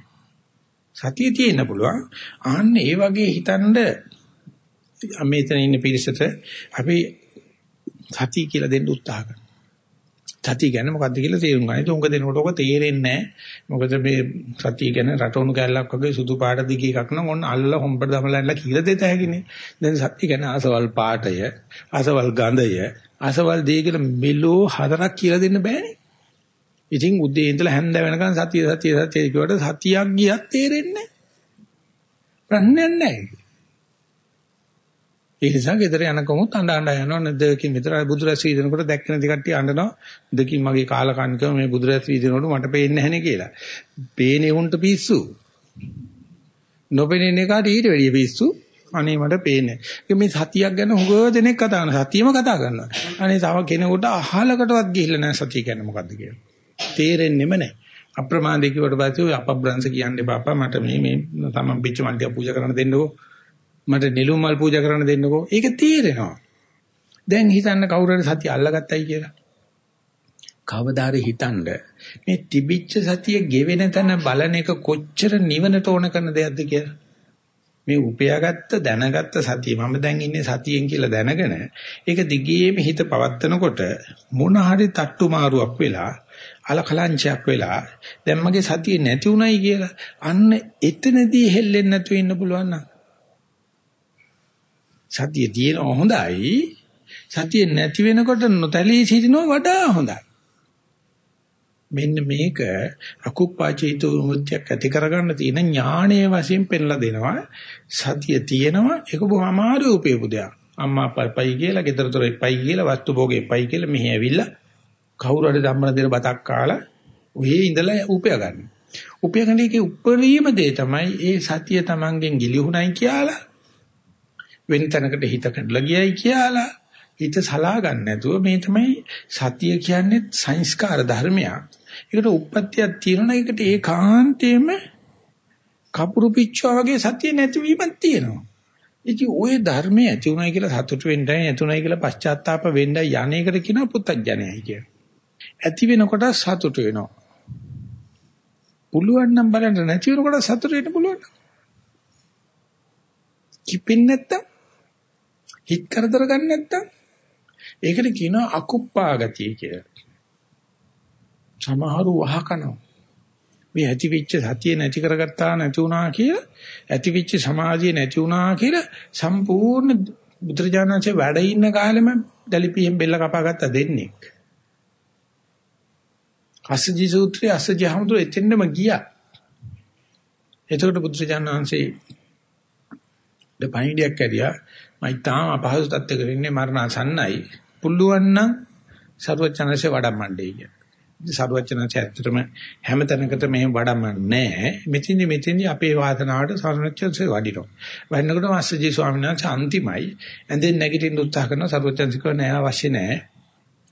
සතිය තියෙන්න පුළුවන්. ආන්න ඒ වගේ හිතනද මෙතන ඉන්න පිරිසට අපි සතිය කියලා දෙන්න උත්සාහ කරනවා. සතිය කියන්නේ මොකද්ද කියලා තේරුම් ගන්න. ඒක උඟ දෙනකොට ඔක තේරෙන්නේ නැහැ. මොකද මේ සතිය කියන්නේ රටවණු කැල්ලක් වගේ සුදු පාට දිග එකක් නම් ඔන්න අල්ල හොම්බට දමලන්න කියලා දෙත හැකිනේ. දැන් සතිය කියන්නේ අසවල් පාටය, අසවල් ගඳය, අසවල් දේ කියලා මෙලෝ හතරක් කියලා දෙන්න බෑනේ. ඉතින් උදේ ඉඳලා හැන්ද වෙනකන් සතිය සතිය සතිය කියවට සතියක් ගියත් තේරෙන්නේ නැහැ. ප්‍රශ්නයක් නැහැ. ඒ නිසා ගෙදර යනකොමුත් අඬ අඬ යනවා නේදකින් විතර බුදුරැස් වීදිනකොට දැක්ක නැති කට්ටිය අඬනවා දෙකින් මගේ කාලකන්නිකම මේ බුදුරැස් වීදිනකොට මට පේන්නේ නැහැ නේ කියලා. පේනේ උන්ට පිස්සු. නොපෙනෙන එකට ඊට වැඩිය පිස්සු. අනේ මට පේන්නේ. මේ සතියක් ගැන හුඟ දෙනෙක් කතා කරනවා. සතියම කතා කරනවා. අනේ තව කෙනෙකුට අහලකටවත් ගිහිල්ලා නැහැ සතිය කියන්නේ මොකද්ද කියලා. තේරෙන්නෙම නැහැ. අප්‍රමාදී කිව්වට පස්සේ ඔය අපබ්‍රංශ කියන්නේ බාපා මට මේ මේ තමන් පිච්ච මන්ටිය පූජා කරන්න දෙන්නකෝ. මට නිලුම් මල් පූජා කරන්න දෙන්නකෝ. ඒක තීරෙනවා. දැන් හිතන්න කවුරු හරි සතිය අල්ලගත්තයි කියලා. කවදාද හිතන්න මේ තිබිච්ච සතිය ගෙවෙන තැන බලන එක කොච්චර නිවනට ඕන කරන දෙයක්ද කියලා. මේ උපයාගත්ත දැනගත්ත සතිය මම දැන් ඉන්නේ සතියෙන් කියලා දැනගෙන ඒක දිගේම හිත පවත්නකොට මොන හරි තට්ටු මාරුවක් වෙලා අලකලංචයක් වෙලා දැන් මගේ සතිය නැති උනායි කියලා අන්න එතනදී හෙල්ලෙන්නේ නැතුව ඉන්න පුළුවන් නම් සතිය තියෙන හොඳයි. සතිය නැති වෙනකොට නොතලී සිටිනවා වඩා හොඳයි. මෙන්න මේක අකුප්පාචේතු මුත්‍යක් ඇති කරගන්න තියෙන ඥානයේ වශයෙන් පෙන්ලා දෙනවා. සතිය තියෙනවා ඒක බොහොම අමාරු උපයපු දෙයක්. අම්මා පයි කියලා, ගෙදර දොර එපයි කියලා, වස්තු භෝගේ එපයි කියලා මෙහි ඇවිල්ලා කවුරු හරි ධම්මන දෙන බතක් කාලා ඔහේ ඉඳලා උපය ගන්න. උපය ගන්න එකේ උපරිම දේ තමයි ඒ සතිය Tamangen ගිලිහුණයි කියලා වෙන තැනකට හිත කඩලා ගියයි කියලා හිත සලා ගන්න නැතුව මේ තමයි සතිය කියන්නේ සංස්කාර ධර්මයක්. ඒකට උප්පත්තියක් තියෙනවා ඒකට ඒකාන්තයෙන්ම කපුරු පිච්චුවා වගේ සතිය නැතිවීමක් තියෙනවා. ඉතින් ওই ධර්මයේ ඇති උනායි කියලා සතුට වෙන්නයි නැති උනායි කියලා පශ්චාත්තාප වෙන්නයි යන්නේකට කියනවා පුත්තජනයයි කියලා. ඇති වෙනකොට සතුට වෙනවා. පුළුවන් නම් බලන්න නැති වෙනකොට සතුට වෙන්න පුළුවන්. කිපින් නැත්තම් හිත කරදර ගන්න නැත්තම් ඒකට කියනවා අකුප්පා ගතිය කියලා. සමහරු වහකනවා. මේ ඇති වෙච්ච සතිය නැති කරගත්තා නැති වුණා කියලා ඇති වෙච්ච සමාධිය නැති වුණා කියලා සම්පූර්ණ බුදුරජාණන්සේ වැඩ ඉන්න කාලෙම දලිපියෙන් බෙල්ල කපාගත්ත දෙන්නේ. අසජි සූත්‍රයේ අසජි හමුදු එතෙන්නම ගියා. එතකොට බුදුරජාණන්සේ දෙපණිඩියක් ඇරියා මම තාම අපහසු තත්ත්වයක ඉන්නේ මරණසන්නයි. පුළුවන් නම් සරුවචනanse වඩම්මණ්ඩේ කියලා. සරුවචනanse ඇත්තටම හැම තැනකට මෙහෙම වඩම්මන්නේ නැහැ. මෙතින්දි මෙතින්දි අපේ වාසනාවට සරුවචනanse වඩිනවා. වඩනකොට මාස්ජී ස්වාමීන් වහන්සේ අන්තිමයි ඇඳෙන් නැගිටින්න උත්සාහ කරන සරුවචනanse කව නෑ අවශ්‍ය නෑ.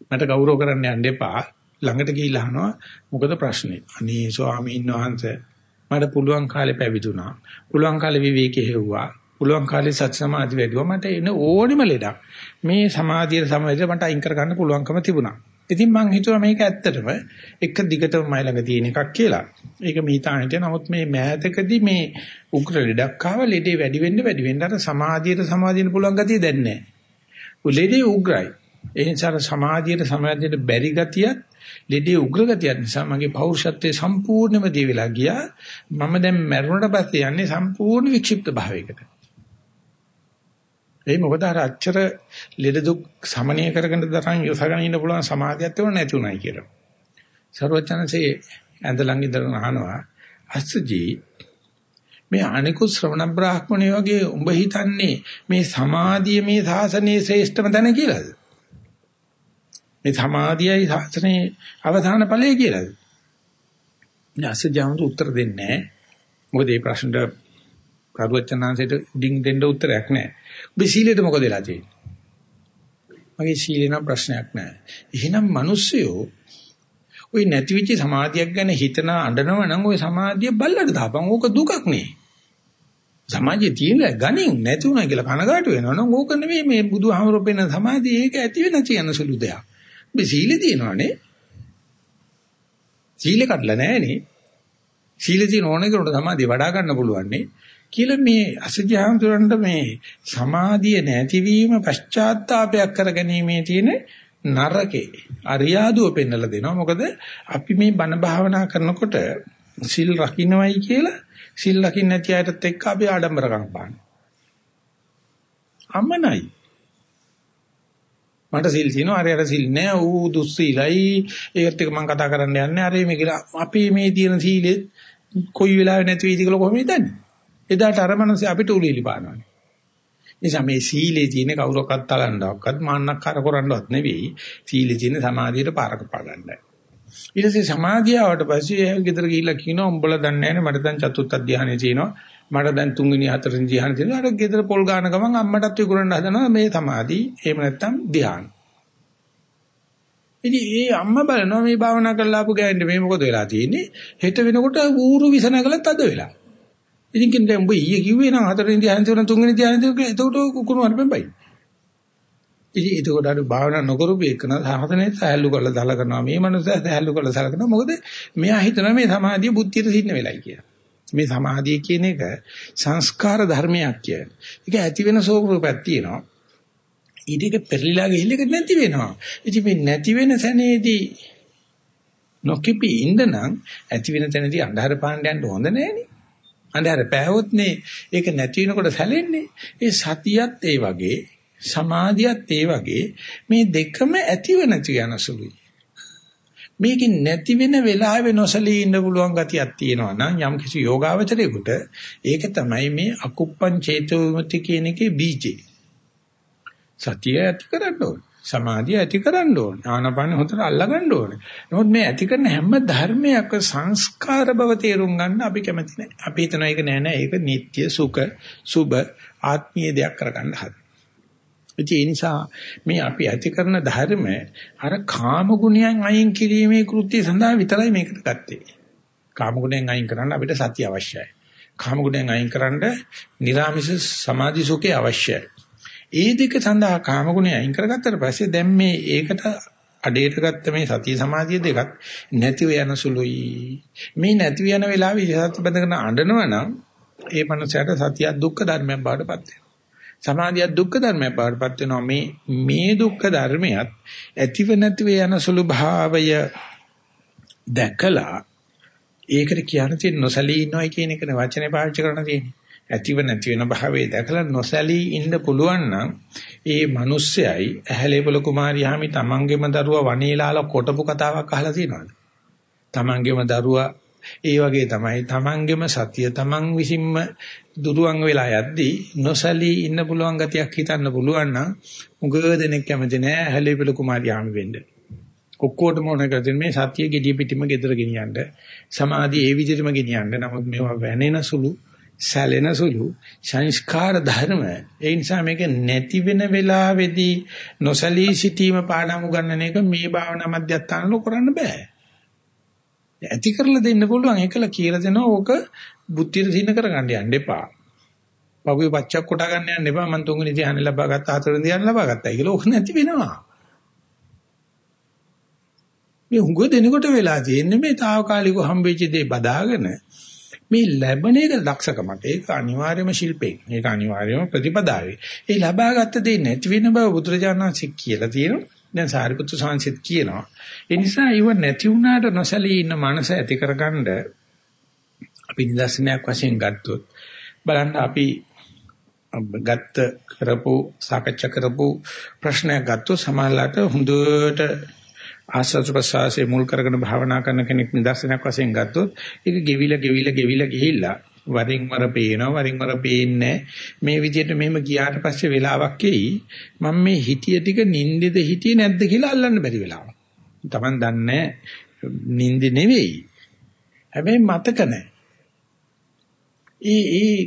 මට ගෞරව කරන්න යන්න එපා. ළඟට ගිහිල්ලා අහනවා මොකද ප්‍රශ්නේ? අනේ ස්වාමීන් වහන්සේ මට පුළුවන් කාලේ පැවිදුණා. පුළුවන් කාලේ විවේකී හෙව්වා. පුළුවන් කාලේ සත් සමාධි වැඩිව මට එන ඕනිම ලෙඩක් මේ සමාධියට සමාධියට මට අයින් කර ගන්න පුළුවන්කම තිබුණා. ඉතින් මං හිතුවා මේක ඇත්තටම එක දිගටම මයි ළඟ තියෙන එකක් කියලා. ඒක මීතාණට නමුත් මේ මෑතකදී මේ උග්‍ර ලෙඩක් ආව ලෙඩේ වැඩි වෙන්න වැඩි වෙන්න අර සමාධියට සමාධියට පුළුවන් ගතිය දැන් නැහැ. ලෙඩේ උග්‍රයි. ඒ නිසා සමාධියට සමාධියට බැරි ගතියත් ලෙඩේ උග්‍ර ගතියත් නිසා මගේ පෞරුෂත්වයේ සම්පූර්ණයෙන්ම දී වෙලා ගියා. මම දැන් මැරුණට පස්සේ යන්නේ සම්පූර්ණ වික්ෂිප්ත භාවයකට. ඒ මොකද අර අච්චර ලෙඩ දුක් සමනය කරගෙන තරම් යොසගෙන ඉන්න පුළුවන් සමාධියක් තිබුණ නැති උනායි කියලා. ਸਰවඥන්සේ ඇඳලන් ඉඳන් අහනවා අස්සජී මේ අනිකුත් ශ්‍රවණ බ්‍රාහ්මණය වගේ උඹ හිතන්නේ මේ සමාධිය මේ සාසනයේ ශ්‍රේෂ්ඨම තැන කියලාද? මේ සමාධියයි සාසනයේ අවධාන ඵලය කියලාද? අස්සජාමුතු උත්තර දෙන්නේ නැහැ. මොකද මේ ප්‍රශ්නට කරුවචනාංශයට උඩින් දෙන්න උත්තරයක් නැහැ. ඔබේ සීලෙට මොකද වෙලා තියෙන්නේ? මගේ සීලේ නම් ප්‍රශ්නයක් නැහැ. එහෙනම් මිනිස්සුયો ওই නැතිවිච්ච සමාධියක් ගැන හිතන අඬනව නම් ওই සමාධිය බල්ලට දාපන්. ඕක දුකක් නේ. සමාජයේ තියෙන ගණින් නැති වුණා කියලා කනගාටු වෙනවා නම් ඕක නෙමෙයි මේ බුදුහාමරෝ පෙන්න සමාධිය ඒක ඇති වෙන තියෙන සුළු දෙයක්. ඔබේ සීලේ තියෙනවනේ. සීලේ කඩලා නැහනේ. සීලේ තියෙන ඕනේ කෙනෙකුට සමාධිය වඩා ගන්න පුළුවන් නේ. කියලා මේ අසජාමතුරන්ට මේ සමාධිය නැතිවීම පශ්චාත්තාවයක් කරගැනීමේ තියෙන නරකේ අරියාදුව පෙන්වලා දෙනවා. මොකද අපි මේ බණ භාවනා කරනකොට සිල් රකින්නවයි කියලා සිල් රකින්න නැති අයටත් එක්ක අපි ආඩම්බරකම් පාන. අම්මනයි මට සිල් තියෙනවා අර අර සිල් නෑ. ඌ දුස්සීලයි. ඒකට එක මම කතා කරන්න යන්නේ අර මේ කියලා. අපි මේ තියෙන සීලෙත් කොයි වෙලාවෙ නැති වෙයිද කියලා කොහොමද දන්නේ? එදාට අර මනස අපිට උලීලි පානවනේ. නිසා මේ සීලේ තියෙන කවුරක්වත් තලන්නවක්වත් මාන්නක් කර කරන්නවත් නෙවෙයි. සීලේ තියෙන සමාධියට පාරක පාගන්නයි. ඊට පස්සේ සමාධිය ආවට පස්සේ ඒ ගෙදර ගිහිල්ලා කියනවා උඹලා දන්නේ නැහැ මට දැන් චතුත්ථ ධානය තියෙනවා. මට දැන් තුන්වෙනි හතරවෙනි ධ්‍යාන තියෙනවා. අර ගෙදර පොල් ගාන ගමන් අම්මටත් විකුණන්න හදනවා මේ සමාධි. එහෙම නැත්නම් ධ්‍යාන. ඉතින් ඒ අම්මා බලනවා මේ භාවනා කරලා ආපු ගෑනට මේ මොකද වෙලා තියෙන්නේ? හෙට වෙනකොට ඌරු විසනගලත් අද වෙලා. ඉතින් කින්ද උඹ ඊයේ කිව්වේ නම් හතරවෙනි ධ්‍යානෙ තුන තුන්වෙනි ධ්‍යානෙ තුන එතකොට කුකුණු වරපෙන් බයි. ඉතින් එතකොට අර භාවනා නොකරපු එකන සාහතනේ සහැල්ලු කරලා දල කරනවා මේ මනුස්සයා සහැල්ලු කරලා සලකනවා මොකද මෙයා හිතනවා මේ සමාධිය බුද්ධියට සින්න වෙලයි කියලා. මේ සමාධිය කියන එක සංස්කාර ධර්මයක් කියන. ඒක ඇති වෙන ස්වරූපයක් තියෙනවා. ඊට එක පෙරලිලා ගිහිල්ලා ඒක නැති වෙනවා. ඉතින් මේ නැති වෙන සැනේදී නොකිපි ඉඳනම් ඇති වෙන තැනදී අන්ධහර පාණ්ඩයන්ට හොඳ නැහෙනේ. අන්ධහර පෑවොත්නේ ඒක නැති වෙනකොට සැලෙන්නේ. ඒ සතියත් ඒ වගේ සමාධියත් ඒ වගේ මේ දෙකම ඇතිව නැති යන සුළුයි. මේක නැති වෙන වෙලාවෙ නොසලී ඉන්න පුළුවන් ගතියක් තියෙනවා නම් යම් කිසි යෝගාවචරයකට ඒක තමයි මේ අකුප්පං චේතෝ විමුක්ති කියන එකේ බීජේ. සතිය ඇති කරන්න ඕනේ. සමාධිය ඇති කරන්න ඕනේ. ආනපන හොඳට අල්ලගන්න ඕනේ. නමුත් මේ ඇති කරන හැම ධර්මයක සංස්කාර බව තේරුම් ගන්න අපි කැමති නැහැ. අපි හිතනවා ඒක නෑ නෑ ඒක නিত্য සුඛ සුබ ආත්මීය දෙයක් කරගන්න හදන. ඒ නිසා මේ අපි ඇති කරන ධර්ම අර කාම ගුණයන් අයින් කිරීමේ කෘත්‍ය සඳහා විතරයි මේකට ගත්තේ. කාම ගුණයන් අයින් කරන්න අපිට සතිය අවශ්‍යයි. කාම ගුණයන් අයින් කරන්න නිර්ාමිෂ සමාධි සුඛය අවශ්‍යයි. ඒ දෙක සඳහා කාම ගුණය අයින් කරගත්තට පස්සේ දැන් මේ ඒකට අඩේට ගත්ත මේ සතිය සමාධිය දෙකත් නැතිව යන සුළුයි. මේ නැතිව යන වෙලාවේ ඉහත් බඳගෙන අඬනවනම් ඒ මනසට සතිය දුක්ඛ ධර්මයක් බවට පත් වෙනවා. සමාධිය දුක්ඛ ධර්මයක් බවට පත් වෙනවා. මේ මේ දුක්ඛ ධර්මයක් ඇතිව නැතිව යන සුළු භාවය දැකලා ඒකට කියන්න තියෙන නොසලී ඉන්නවයි කියන එකනේ වචනේ පාවිච්චි කරන්න තියෙන්නේ. ඇතිව නැති වෙන භාවයේ දැකලා නොසලී ඉන්න පුළුවන් නම් ඒ මිනිස්සයයි ඇහැලේපල කුමාරියාමි තමන්ගේම දරුවා වනේලාලා කොටපු කතාවක් අහලා තියෙනවද? තමන්ගේම දරුවා ඒ වගේ තමයි තමන්ගේම සතිය තමන් විසින්ම දුරුවන් වෙලා යද්දී නොසලී ඉන්න පුළුවන් ගතියක් හිතන්න පුළුවන් නම් උගව දෙනෙක් කැමති නෑ ඇහැලේපල කුමාරියාමි වෙන්න. ඔක්කොටම ඕන කරගෙන මේ සතිය gediy පිටිම gedara ගෙනියන්න සමාධි ඒ විදිහටම ගෙනියන්න නමුත් මේවා වැනෙන සුළු සැලෙන සුළු සංස්කාර ධර්ම. ඒ නිසා මේක නැති වෙන වෙලාවේදී නොසලී සිටීම පාඩම් උගන්නන එක මේ භාවනා මධ්‍යස්ථානවල කරන්න බෑ. ඇති කරලා දෙන්න පුළුවන්. ඒකල කියලා දෙනවා ඕක බුද්ධියට සින්න කරගන්න යන්න එපා. පගුවේ පච්චක් කොටා ගන්න යන්න එපා. මම තුන්වෙනි ධ්‍යාන ලබා ගත්තා හතරවෙනි ධ්‍යාන ලබා ගත්තා කියලා ඕක නැති වෙනවා. මේ හුඟ දෙනකොට වෙලා තියෙන්නේ මේ తాවකාලිකව හම්බෙච්ච දේ බදාගෙන මේ ලැබෙන එක දක්ෂකමක්. ඒක අනිවාර්යම ශිල්පේ. ඒක අනිවාර්යම ප්‍රතිපදාවේ. ඒ ලබාගත් දේ නැති වෙන බව බුදුරජාණන් වහන්සේ කියලා තියෙනවා. දැන් සාරිපුත්‍ර සාංශිත් කියනවා. ඒ නිසා ඊව නැති වුණාට නොසලී ඉන්න මනස ඇති කරගන්න අපි නිදර්ශනයක් වශයෙන් ගත්තොත් බලන්න අපි ගත්ත කරපු සාකච්ඡා කරපු ප්‍රශ්නයක් ගත්තොත් සමහරලාට හොඳට ආස්වාද ප්‍රසවාසයේ මුල් කරගෙන භාවනා කරන කෙනෙක් නිදර්ශනයක් වශයෙන් ගත්තොත් ඒක ගෙවිලා ගෙවිලා ගෙවිලා ගිහිල්ලා වරින් වර පේනවා වරින් වර පේන්නේ මේ විදිහට මෙහෙම ගියාට පස්සේ වෙලාවක් එයි මම මේ හිතිය ටික නින්දෙද හිතියේ නැද්ද කියලා අල්ලන්න බැරි වෙලාවක්. Taman දන්නේ නින්ද නෙවෙයි. හැබැයි මතක නැහැ. ඒ ඒ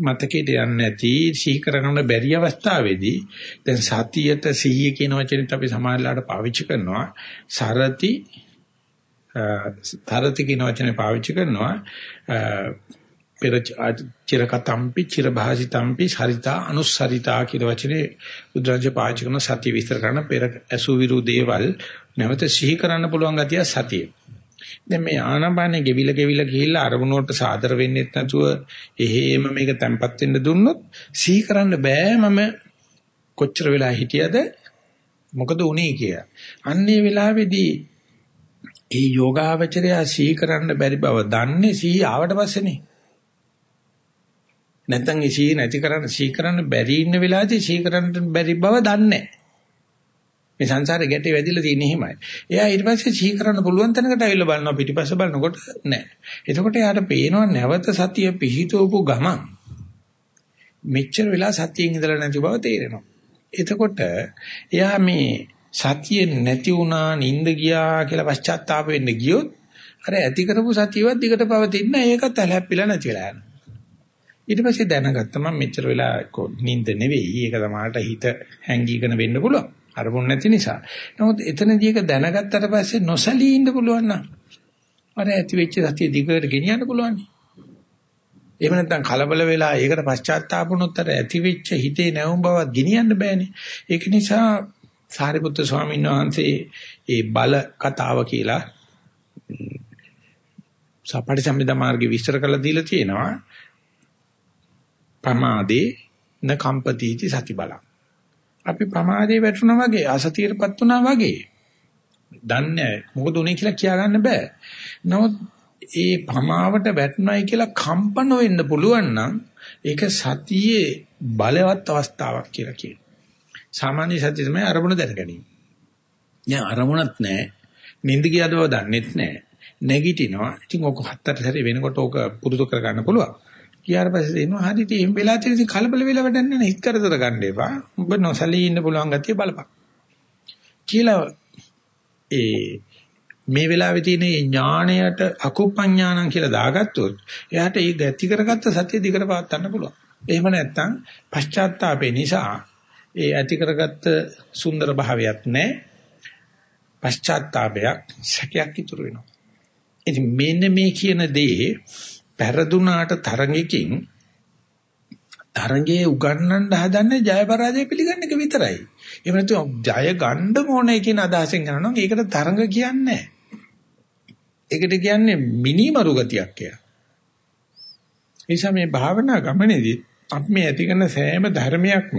මතකෙට යන්නේ නැති සිහි කරගන්න බැරි අවස්ථාවේදී දැන් සතියට සිහිය කියන වචනෙත් අපි සමාජලාට පාවිච්චි කරනවා. සරති තරති කියන වචනේ පාවිච්චි කරනවා. පෙර චිරකතම්පි චිරභාසිතම්පි සරිතා අනුස්සරිතා කියන වචනේ බුද්ධාජය පාවිච්චි කරන සතිය විස්තර කරන පෙර අසුවිරු දේවල් නැවත සිහි කරන්න පුළුවන් ගතිය සතිය. දැන් මේ ආනාපානෙ ගෙවිල ගෙවිල ගිහිල්ලා අරමුණට සාදර වෙන්නේ නැතුව එහෙම මේක තැම්පත් වෙන්න දුන්නොත් සිහි කරන්න බෑ මම කොච්චර වෙලා හිටියද මොකද උනේ කියලා. අන්නේ වෙලාවේදී ඒ යෝගාවචරය සිහි කරන්න බැරි බව දන්නේ සිහි ආවට පස්සේනේ. නැත්තම් ඒ සිහි නැති කරන්න සිහි කරන්න බැරි ඉන්න වෙලාවේදී සිහි කරන්න බැරි බව දන්නේ නැහැ. මේ සංසාරේ ගැටේ වැදිලා තියෙන්නේ එහෙමයි. එයා ඊට පස්සේ සිහි කරන්න පුළුවන් තැනකට ඇවිල්ලා බලනවා පිටිපස්ස බලනකොට නෑ. එතකොට එයාට පේනවා නැවත සතිය පිහිටවපු ගමන් මෙච්චර වෙලා සතියෙන් ඉඳලා නැති බව තේරෙනවා. එතකොට එයා මේ සතිය නැති වුණා නිින්ද ගියා කියලා පශ්චාත්තාප වෙන්න ගියොත් අර ඇති කරපු සතියවත් දිගට පවතින ඒකත් ඇලහැප්පිලා නැති වෙලා යනවා. ඊට පස්සේ දැනගත්තා මම මෙච්චර වෙලා නිින්ද නෙවෙයි ඒක තමයි හිත හැංගීගෙන වෙන්න පුළුවන්. අරමුණ නැති නිසා. නමුත් එතනදී ඒක දැනගත්තට පස්සේ නොසලී ඉන්න පුළුවන් නම් අර ඇති වෙච්ච සතිය දිගට ගෙනියන්න පුළුවන්. එහෙම නැත්නම් කලබල වෙලා ඒකට පශ්චාත්තාප වුණොත් අර ඇති වෙච්ච හිතේ නැවුම් බවත් ගෙනියන්න බෑනේ. ඒක නිසා සාරිපුත්‍ර ස්වාමීන් වහන්සේ ඒ බල කතාව කියලා සපටි සම්මිදා මාර්ගේ විස්තර කරලා දීලා තියෙනවා. ප්‍රමාදේ න කම්පතිති සති බලං අපි ප්‍රමාදේ වැටුණා වගේ අසතියටපත් වුණා වගේ දන්නේ මොකද උනේ කියලා කියා ගන්න බෑ. නමුත් ඒ ප්‍රමාවට වැටුණයි කියලා කම්පන වෙන්න පුළුවන් නම් ඒක සතියේ බලවත් අවස්ථාවක් කියලා කියනවා. සාමාන්‍ය සතිය තමයි අරමුණ දැන ගැනීම. නෑ අරමුණක් නෑ. නිින්ද ගියද බව දන්නෙත් නෑ. නැගිටිනවා. ඉතින් ඔක හත්තට සැරේ වෙනකොට ඕක පුරුදු කරගන්න පුළුවන්. ගියාට පස්සේ දෙනවා හරියට එහෙම වෙලා තියෙන ඉතින් කලබල වෙලා වැඩක් නැහැ හිත කරදර ගන්න එපා. ඔබ නොසලී ඉන්න පුළුවන් ගතිය බලපන්. කියලා ඒ මේ වෙලාවේ තියෙන ඥාණයට අකුප්පඥානං කියලා දාගත්තොත් එයාට ඒ ගැති කරගත්ත සතිය දිගට පවත්වන්න පුළුවන්. එහෙම නැත්නම් පශ්චාත්තාපේ නිසා ඒ ඇති කරගත්ත සුන්දර භාවයක් නැහැ. පශ්චාත්තාපයක් සැකයක් ඉතුරු වෙනවා. ඉතින් මෙන්න මේ කියන දේ පෙරදුනාට තරඟකින් තරඟේ උගන්නන්න හදන්නේ ජය පරාජය පිළිගන්න එක විතරයි. එහෙම නැත්නම් ජය ගන්න ඕනේ කියන අදහසෙන් කරනවා. ඒකට තරඟ කියන්නේ ඒකට කියන්නේ මිනිමරු ගතියක් කියලා. නිසා මේ භාවනා ගමනේදී අපි මේ ඇති කරන සෑම ධර්මයක්ම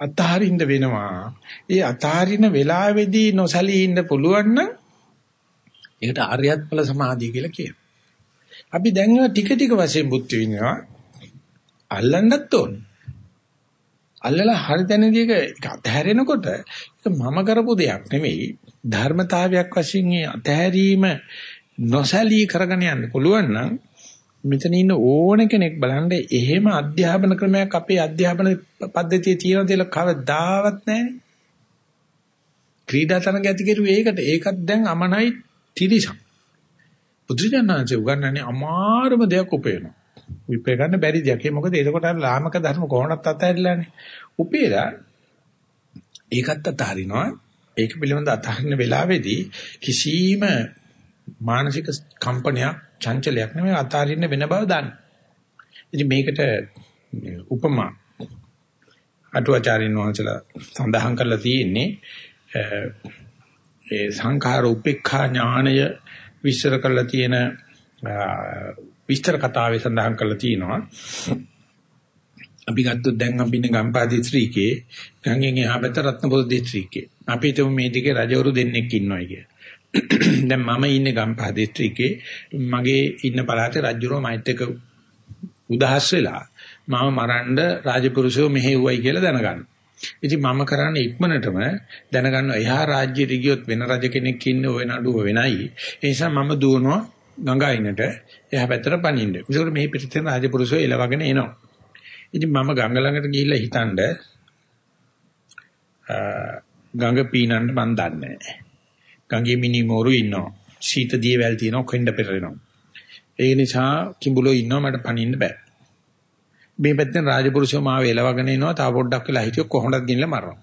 අතහරින්න වෙනවා. ඒ අතහරින වෙලාවේදී නොසලී ඉන්න පුළුවන් නම් ඒකට ආර්යත් ඵල සමාධිය කියලා කියනවා. අපි දැන් ඒවා ටික ටික වශයෙන් බුද්ධ විඳිනවා. අල්ලන්නත් ඕනේ. අල්ලලා හරි තැනදී ඒක අතහැරෙනකොට ඒක මම කරපු දෙයක් නෙමෙයි ධර්මතාවයක් වශයෙන් ඒ අතහැරීම නොසලී කරගෙන යන්න පුළුවන් නම් මෙතන ඉන්න ඕන කෙනෙක් බලන්න එහෙම අධ්‍යාපන ක්‍රමයක් අපේ අධ්‍යාපන පද්ධතියේ තියෙන දේල කවදාවත් නැහැනේ. ක්‍රීඩා තරඟ ඇති කරුවේ ඒකට. ඒකත් දැන් අමනයි තිරිසන්. බුදුජානනාංශ උගන්වන්නේ අමාරුම දෙයක් උපයනවා. විපේ ගන්න බැරි දෙයක්. ඒ මොකද එතකොට අර ලාමක ධර්ම කොහොමවත් අතහැරිලානේ. උපේලා ඒකත් අතහරිනවා. ඒක පිළිබඳ අතහරින වෙලාවේදී කිසිම මානසික කම්පනයක් චංචලයක් නෙමෙයි අතාරින්න වෙන බව දන්න. ඉතින් මේකට උපමා අටුවාචාරින් වහන්සේලා සඳහන් කරලා තියෙන්නේ ඒ සංඛාර උපේක්ඛා ඥාණය විස්තර කරලා තියෙන විස්තර කතාවේ සඳහන් කරලා තියෙනවා. අපි ගත්තොත් දැන් අපි ඉන්නේ ගම්පහ දිස්ත්‍රික්කේ ගංගෙන් එහා පැත්ත රත්නපුර දිස්ත්‍රික්කේ. අපි හිතමු මේ දිගේ රජවරු දෙන්නෙක් ඉන්නවා කියලා. දැන් මම ඉන්නේ ගම්පහ දිස්ත්‍රික්කේ මගේ ඉන්න පළාතේ රජුරෝ මයිත් එක උදහස් වෙලා මම මරන්න රාජපුරුෂෝ මෙහෙව්වයි කියලා දැනගන්න. ඉතින් මම කරන්නේ ඉක්මනටම දැනගන්නවා එහා රාජ්‍යයට ගියොත් වෙන රජ කෙනෙක් ඉන්නේ ওই නඩුව වෙනයි. ඒ නිසා මම දුවනවා ගංගායිනට එහා පැත්තට පනින්න. ඒකෝට මේ පිටින් රාජපුරුෂෝ එලවගෙන එනවා. ඉතින් මම ගඟ ළඟට ගිහිල්ලා හිතනද ගඟ පීනන්න මන් දන්නේ නැහැ. ගඟේ මිනි මෝරු ඉන්නවා. සීත දියවැල් තියෙනවා කෙන්ඩ පෙරෙනවා. ඒ නිසා කිඹුලෝ ඉන්නවා මට පනින්න බෑ. මේ පැත්තෙන් රාජපුරුෂෝ මාව එලවගෙන එනවා තා පොඩ්ඩක් වෙලා හිටියොත් කොහොමද ගිහිල්ලා මරනවා.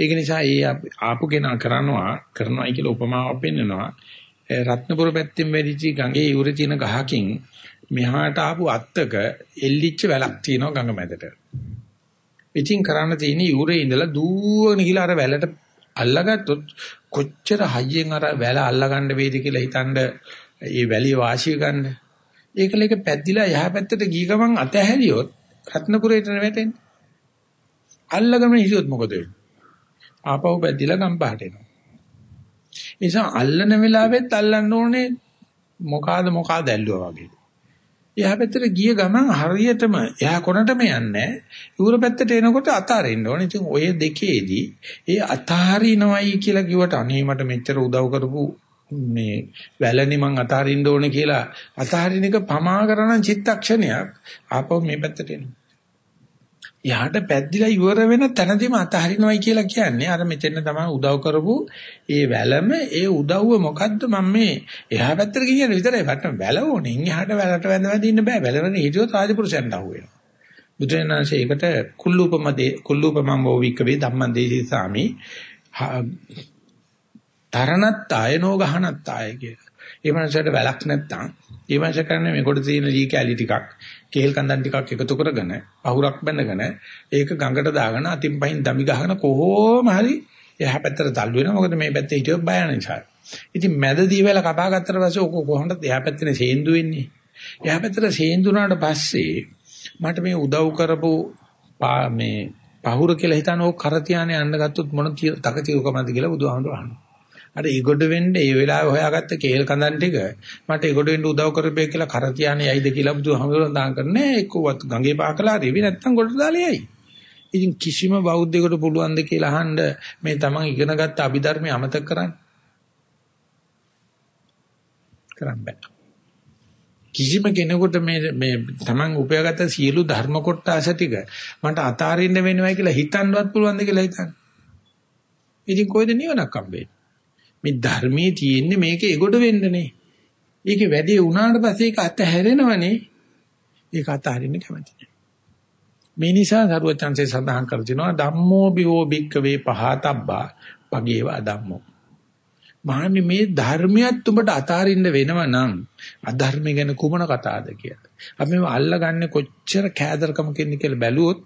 ඒක නිසා ඒ ආපු කෙනා කරනවා කරනවායි කියලා උපමාවක් පෙන්නනවා. රත්නපුර පැත්තෙන් වැඩිචි ගඟේ ඉවුරේ තියෙන ගහකින් මෙහාට ආපු අත්තක එල්ලිච්ච වැලක් තියෙනවා ගඟ මැදට. ඉතින් කරන්න තියෙන්නේ ඉවුරේ ඉඳලා දුවගෙන ගිහලා අර වැලට අල්ලගත්තොත් කොච්චර හයියෙන් අර වැල අල්ලගන්න වේද කියලා හිතනද ඒ වැලිය වාසිය ගන්න. ඒකල එක පැද්දිලා යහ පැත්තට ගිය ගමන් අතහැරියොත් රත්නපුරේට වැටෙන්නේ. අල්ලගෙන හිටියොත් මොකද වෙන්නේ? ආපහු පැද්දිලා ගම්පහට එනවා. නිසා අල්ලන වෙලාවෙත් අල්ලන්න ඕනේ මොකාද මොකාද ඇල්ලුවා වගේ. එහා පැත්තට ගිය ගමන් හරියටම එහා කොනටම යන්නේ ඉවුර පැත්තට එනකොට අතාරින්න ඕනේ. ඉතින් ඔය දෙකේදී ඒ අතාරිනවයි කියලා කිව්වට අනේ මට මෙච්චර උදව් කරපු මේ වැලනේ මං අතාරින්න ඕනේ කියලා අතාරින එක පමා කරන චිත්තක්ෂණයක්. ආපහු මේ පැත්තට එනවා. යහට පැද්දිලා ඉවර වෙන තැනදීම අතහරිනවයි කියලා කියන්නේ. අර මෙතන තමයි උදව් කරපු ඒ වැලම ඒ උදව්ව මොකද්ද මම මේ එහා පැත්තට ගියන විතරයි. වට වැල ඕනේ ඉන්හාට වැලට වැඳ වැඳ ඉන්න බෑ. වැලවනේ හිටියොත් රාජපුරුෂයන්ට අහු වෙනවා. බුදුරජාණන්සේ ඒකට කුල්ලූපමදේ කුල්ලූපමං වෝවික්කවේ ධම්මං දේසී සාමි. තරණත්තාය නෝගහනත්තාය කියලා ඒ මනසට වැලක් නැත්තම් ඒ මනස කරන්නේ මේ කොට තියෙන ලී කැලි ටිකක් කේල් කන්දන් ටිකක් එකතු කරගෙන පහුරක් බැඳගෙන ඒක ගඟට දාගෙන අතින් පහින් දමි ගහන කොහොම හරි එහා පැත්තට තල්ලු වෙනවා මොකද මේ පැත්තේ හිටියොත් බය නිසා. ඉතින් මැදදී වෙලා කපා ගත්තට පස්සේ ඔක කොහොමද එහා පැත්තේ සේන්දු වෙන්නේ? එහා පැත්තට සේන්දු වුණාට පස්සේ මට මේ උදව් කරපු මේ පහුර කියලා හිතන ඕක කර තියානේ යන්න ගත්තොත් මොන තකතිරකමද කියලා බුදුහාමුදුරුවෝ අහනවා. අර ඒගොඩ වෙන්න ඒ වෙලාවේ හොයාගත්ත කේල් කඳන් ටික මට ඒගොඩ වෙන්න උදව් කරපේ කියලා කර තියානේ යයිද කියලා බුදුහාමුදුරුවෝ දාන් කරන්නේ එක්කවත් ගඟේ පාකලා රිවි නැත්තම් ගොඩට දාලා යයි. ඉතින් කිසිම බෞද්ධයෙකුට පුළුවන් ද කියලා අහන්න මේ තමන් ඉගෙනගත්ත අභිධර්මය අමතක කරන්න. කරන්න බෑ. කිසිම කෙනෙකුට මේ මේ තමන් උපයාගත්ත සියලු ධර්ම කොටස ටික මට අතාරින්න වෙනවා කියලා හිතන්නවත් පුළුවන් ද කියලා හිතන්න. ඉතින් කොයිද නිවනක් හම්බෙන්නේ? මේ ධර්මයේ තියෙන්නේ මේක එගොඩ වෙන්නනේ. ඒකේ වැඩේ වුණාට පස්සේ ඒක අතහැරෙනවනේ. ඒක අතහරින්න කැමති නෑ. මේ නිසා සරුවචන්සේ සඳහන් කර තිනවා ධම්මෝ බිවෝ බික්කවේ පහතබ්බා පගේව ධම්මෝ. මහන්නේ මේ ධර්මියත් උඹට අතාරින්න වෙනව නම් අධර්ම ගැන කුමන කතාවද කියලා. අපි මේ අල්ලගන්නේ කොච්චර කෑදරකමකින්ද කියලා බැලුවොත්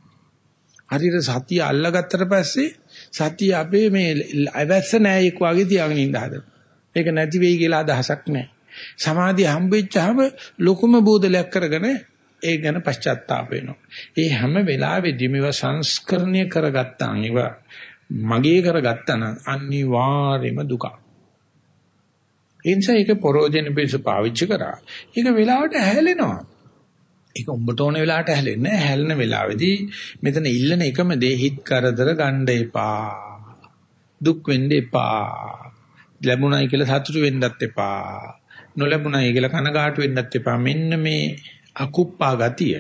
හරියට සතිය අල්ලගත්තට පස්සේ සතිය අපේ මේ අවැස්ස නෑ එක් වගේ තියාගෙන ඉන්න හදන. ඒක නැති වෙයි කියලා අදහසක් නෑ. සමාධිය හම්බෙච්චාම ලොකුම බෝධලයක් කරගෙන ඒ ගැන පශ්චාත්තාප වෙනවා. ඒ හැම වෙලාවෙදී මේව සංස්කරණය කරගත්තා නම් මගේ කරගත්තා නම් අනිවාර්යයෙන්ම දුක. ඒ නිසා ඒක පරෝජන පිස පාවිච්චි කරා. ඒක වෙලාවට හැලෙනවා. ඒක උඹට ඕන වෙලාවට හැලෙන්නේ නැහැ. හැලෙන වෙලාවේදී මෙතන ඉල්ලන එකම දේ හිත කරදර ගන්න එපා. දුක් වෙන්න එපා. ලැබුණයි කියලා සතුටු වෙන්නත් එපා. නොලැබුණයි කියලා කනගාටු වෙන්නත් එපා. මෙන්න මේ අකුප්පා ගතිය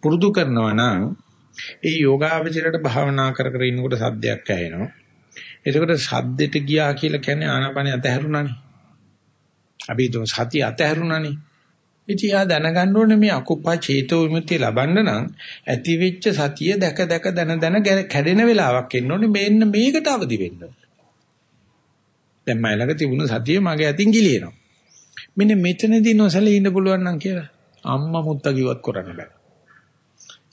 පුරුදු කරනවා නම් ඒ යෝගාවචරයට භාවනා කර කර ඉන්නකොට සද්දයක් ඇහෙනවා. එතකොට සද්දෙට ගියා කියලා කියන්නේ ආනාපානිය අතහැරුණානේ. අපි හිතමු සතිය අතහැරුණානේ. ඉතින් ආ දැනගන්න ඕනේ මේ අකුප්පා චේතෝ විමුක්තිය ලබන්න නම් ඇති වෙච්ච සතිය දැක දැක දන දන කැඩෙන වෙලාවක් එන්න ඕනේ මෙන්න මේකට අවදි වෙන්න. දැන් මයිලක තිබුණ සතිය මගේ අතින් ගිලිනවා. මෙන්න මෙතනදී නොසලී ඉන්න පුළුවන් නම් කියලා අම්මා මුත්තා කිව්වත් කරන්න බෑ.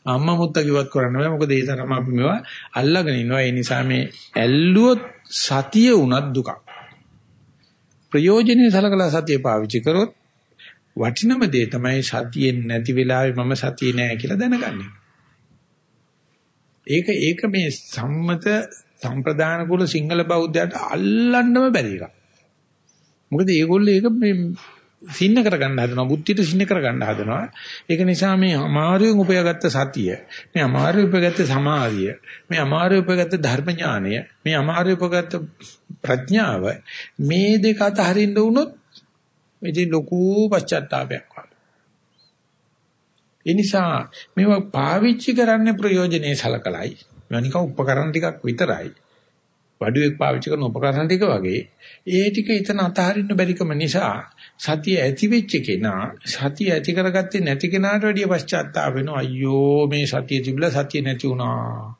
අම්මා මුත්තා කිව්වත් කරන්න බෑ මොකද ඒ තරම අපි මේවා අල්ලගෙන ඉනවා ඒ නිසා මේ ඇල්ලුවොත් සතිය උනත් දුකක්. ප්‍රයෝජනෙයි සලකලා සතිය පාවිච්චි කරොත් වටිනම දේ තමයි සතියෙන් නැති වෙලාවේ මම සතිය නෑ කියලා දැනගන්නේ. ඒක ඒක මේ සම්මත සම්ප්‍රදාන කුල සිංහල බෞද්ධයට අල්ලන්නම බැරි එකක්. මොකද මේගොල්ලෝ ඒක මේ සින්න කරගන්න හදනවා බුද්ධියට සින්න කරගන්න හදනවා ඒක නිසා මේ අමාරුවෙන් උපයාගත්ත සතිය මේ අමාරුවෙන් උපයාගත්ත සමාධිය මේ අමාරුවෙන් උපයාගත්ත ධර්ම ඥානය මේ අමාරුවෙන් උපයාගත්ත ප්‍රඥාව මේ දෙක අතරින්න වුණොත් ඉතින් ලොකු පශ්චාත්තාවයක් වගේ. ඒ නිසා මේවා පාවිච්චි කරන්න ප්‍රයෝජනේ සලකලයි. මේනික උපකරණ ටිකක් විතරයි. වඩුවෙක් පාවිච්චි කරන උපකරණ ටික වගේ. ඒ ටික එතන අතහරින්න බැරිකම නිසා සතිය ඇති වෙච්ච කෙනා සතිය ඇති කරගත්තේ නැති කෙනාට වැඩිය පශ්චාත්තාප වෙනවා. අයියෝ මේ සතිය තිබිලා සතිය නැති වුණා.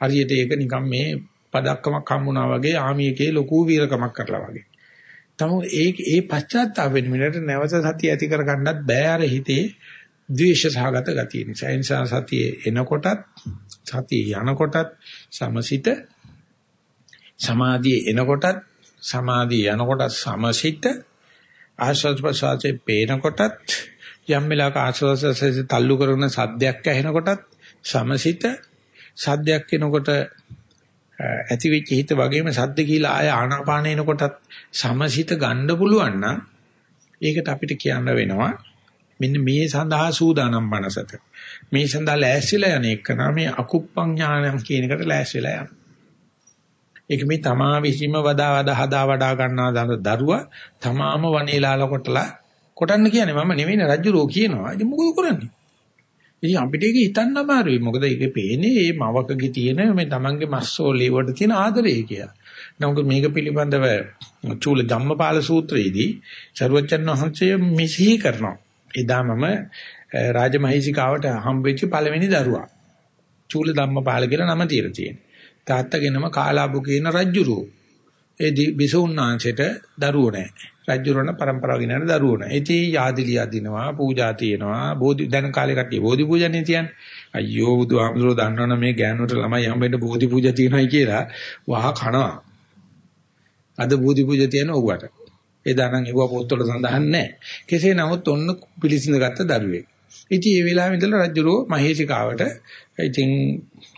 හරියට ඒක නිකන් මේ පදක්කමක් හම්බුණා වගේ ආමියකේ ලොකු වීරකමක් කරලා වගේ. තමු ඒ ඒ පශ්චාත්තාප වෙන මිනිහට නැවත සතිය ඇති කරගන්නත් බෑ අර හිතේ ද්වේෂ සහගත ගතිය නිසා. ඒ නිසා සතිය එනකොටත් සතිය යනකොටත් සමසිත සමාධිය එනකොටත් සමාධිය යනකොටත් සමසිත ආශ්වාස ප්‍රශ්වාසයේ පේනකොටත් යම් වෙලාවක ආශ්වාසයේ තල්ලු කරන සද්දයක් ඇහෙනකොටත් සමසිත සද්දයක් එනකොට ඇති වෙච්ච හිත වගේම සද්ද කියලා ආය ආනාපාන එනකොටත් සමසිත ගන්න පුළුවන් නම් ඒකට අපිට කියන්න වෙනවා මෙන්න මේ සඳහා සූදානම් මනසට මේ සඳහා ලෑස්තිලා යන එක නම් මේ අකුප්පං ඥානම් කියන එකට ලෑස්තිලා යනවා ඒක මේ තමා විසීම වදා වදා හදා වඩා ගන්නා දරුවා තමාම වනේලාල කොටලා කොටන්න කියන්නේ මම නෙවෙයි රජුරෝ කියනවා. ඉතින් මොකද කරන්නේ? ඉතින් අපිට ඒක හිතන්න අමාරුයි. මොකද ඒකේ පේන්නේ මේ මවකගේ තියෙන මේ තමන්ගේ මස්සෝලේ වලට තියෙන ආදරය කියලා. නමුත් මේක පිළිබඳව චූල ධම්මපාල සූත්‍රයේදී සරුවචන් වහන්සේ මිසී කරනවා. එදා මම රාජමහීසිකාවට හම්බෙච්ච පළවෙනි දරුවා. චූල ධම්මපාල කියලා නම තියලා තියෙනවා. තාත්තගෙනම කාලාබු කියන රජ්ජුරුව. ඒ බිසෝන්නාංශයට දරුවෝ නැහැ. රජ්ජුරුවන પરම්පරාව ගෙනන දරුවෝ නැහැ. ඉතින් යාදිලිය අදිනවා, පූජා තියෙනවා. බෝධි දැන් කාලේ කට්ටිය බෝධි පූජානේ තියන්නේ. අයියෝ බුදුහාමුදුරුවෝ දන්නවනේ මේ ගෑනුන්ට ළමයි හම්බෙන්න බෝධි පූජා තියෙනයි කියලා වහ කනවා. අද බෝධි පූජා තියෙන ඕවට. එදා නම් ඒව පොත්වල සඳහන් නැහැ. කෙසේ නමුත් ඔන්න පිළිසිඳ ගත්ත දරුවෙක්. ඉතින් ඒ වෙලාවෙ ඉඳලා රජුරෝ මහේසිකාවට ඉතින්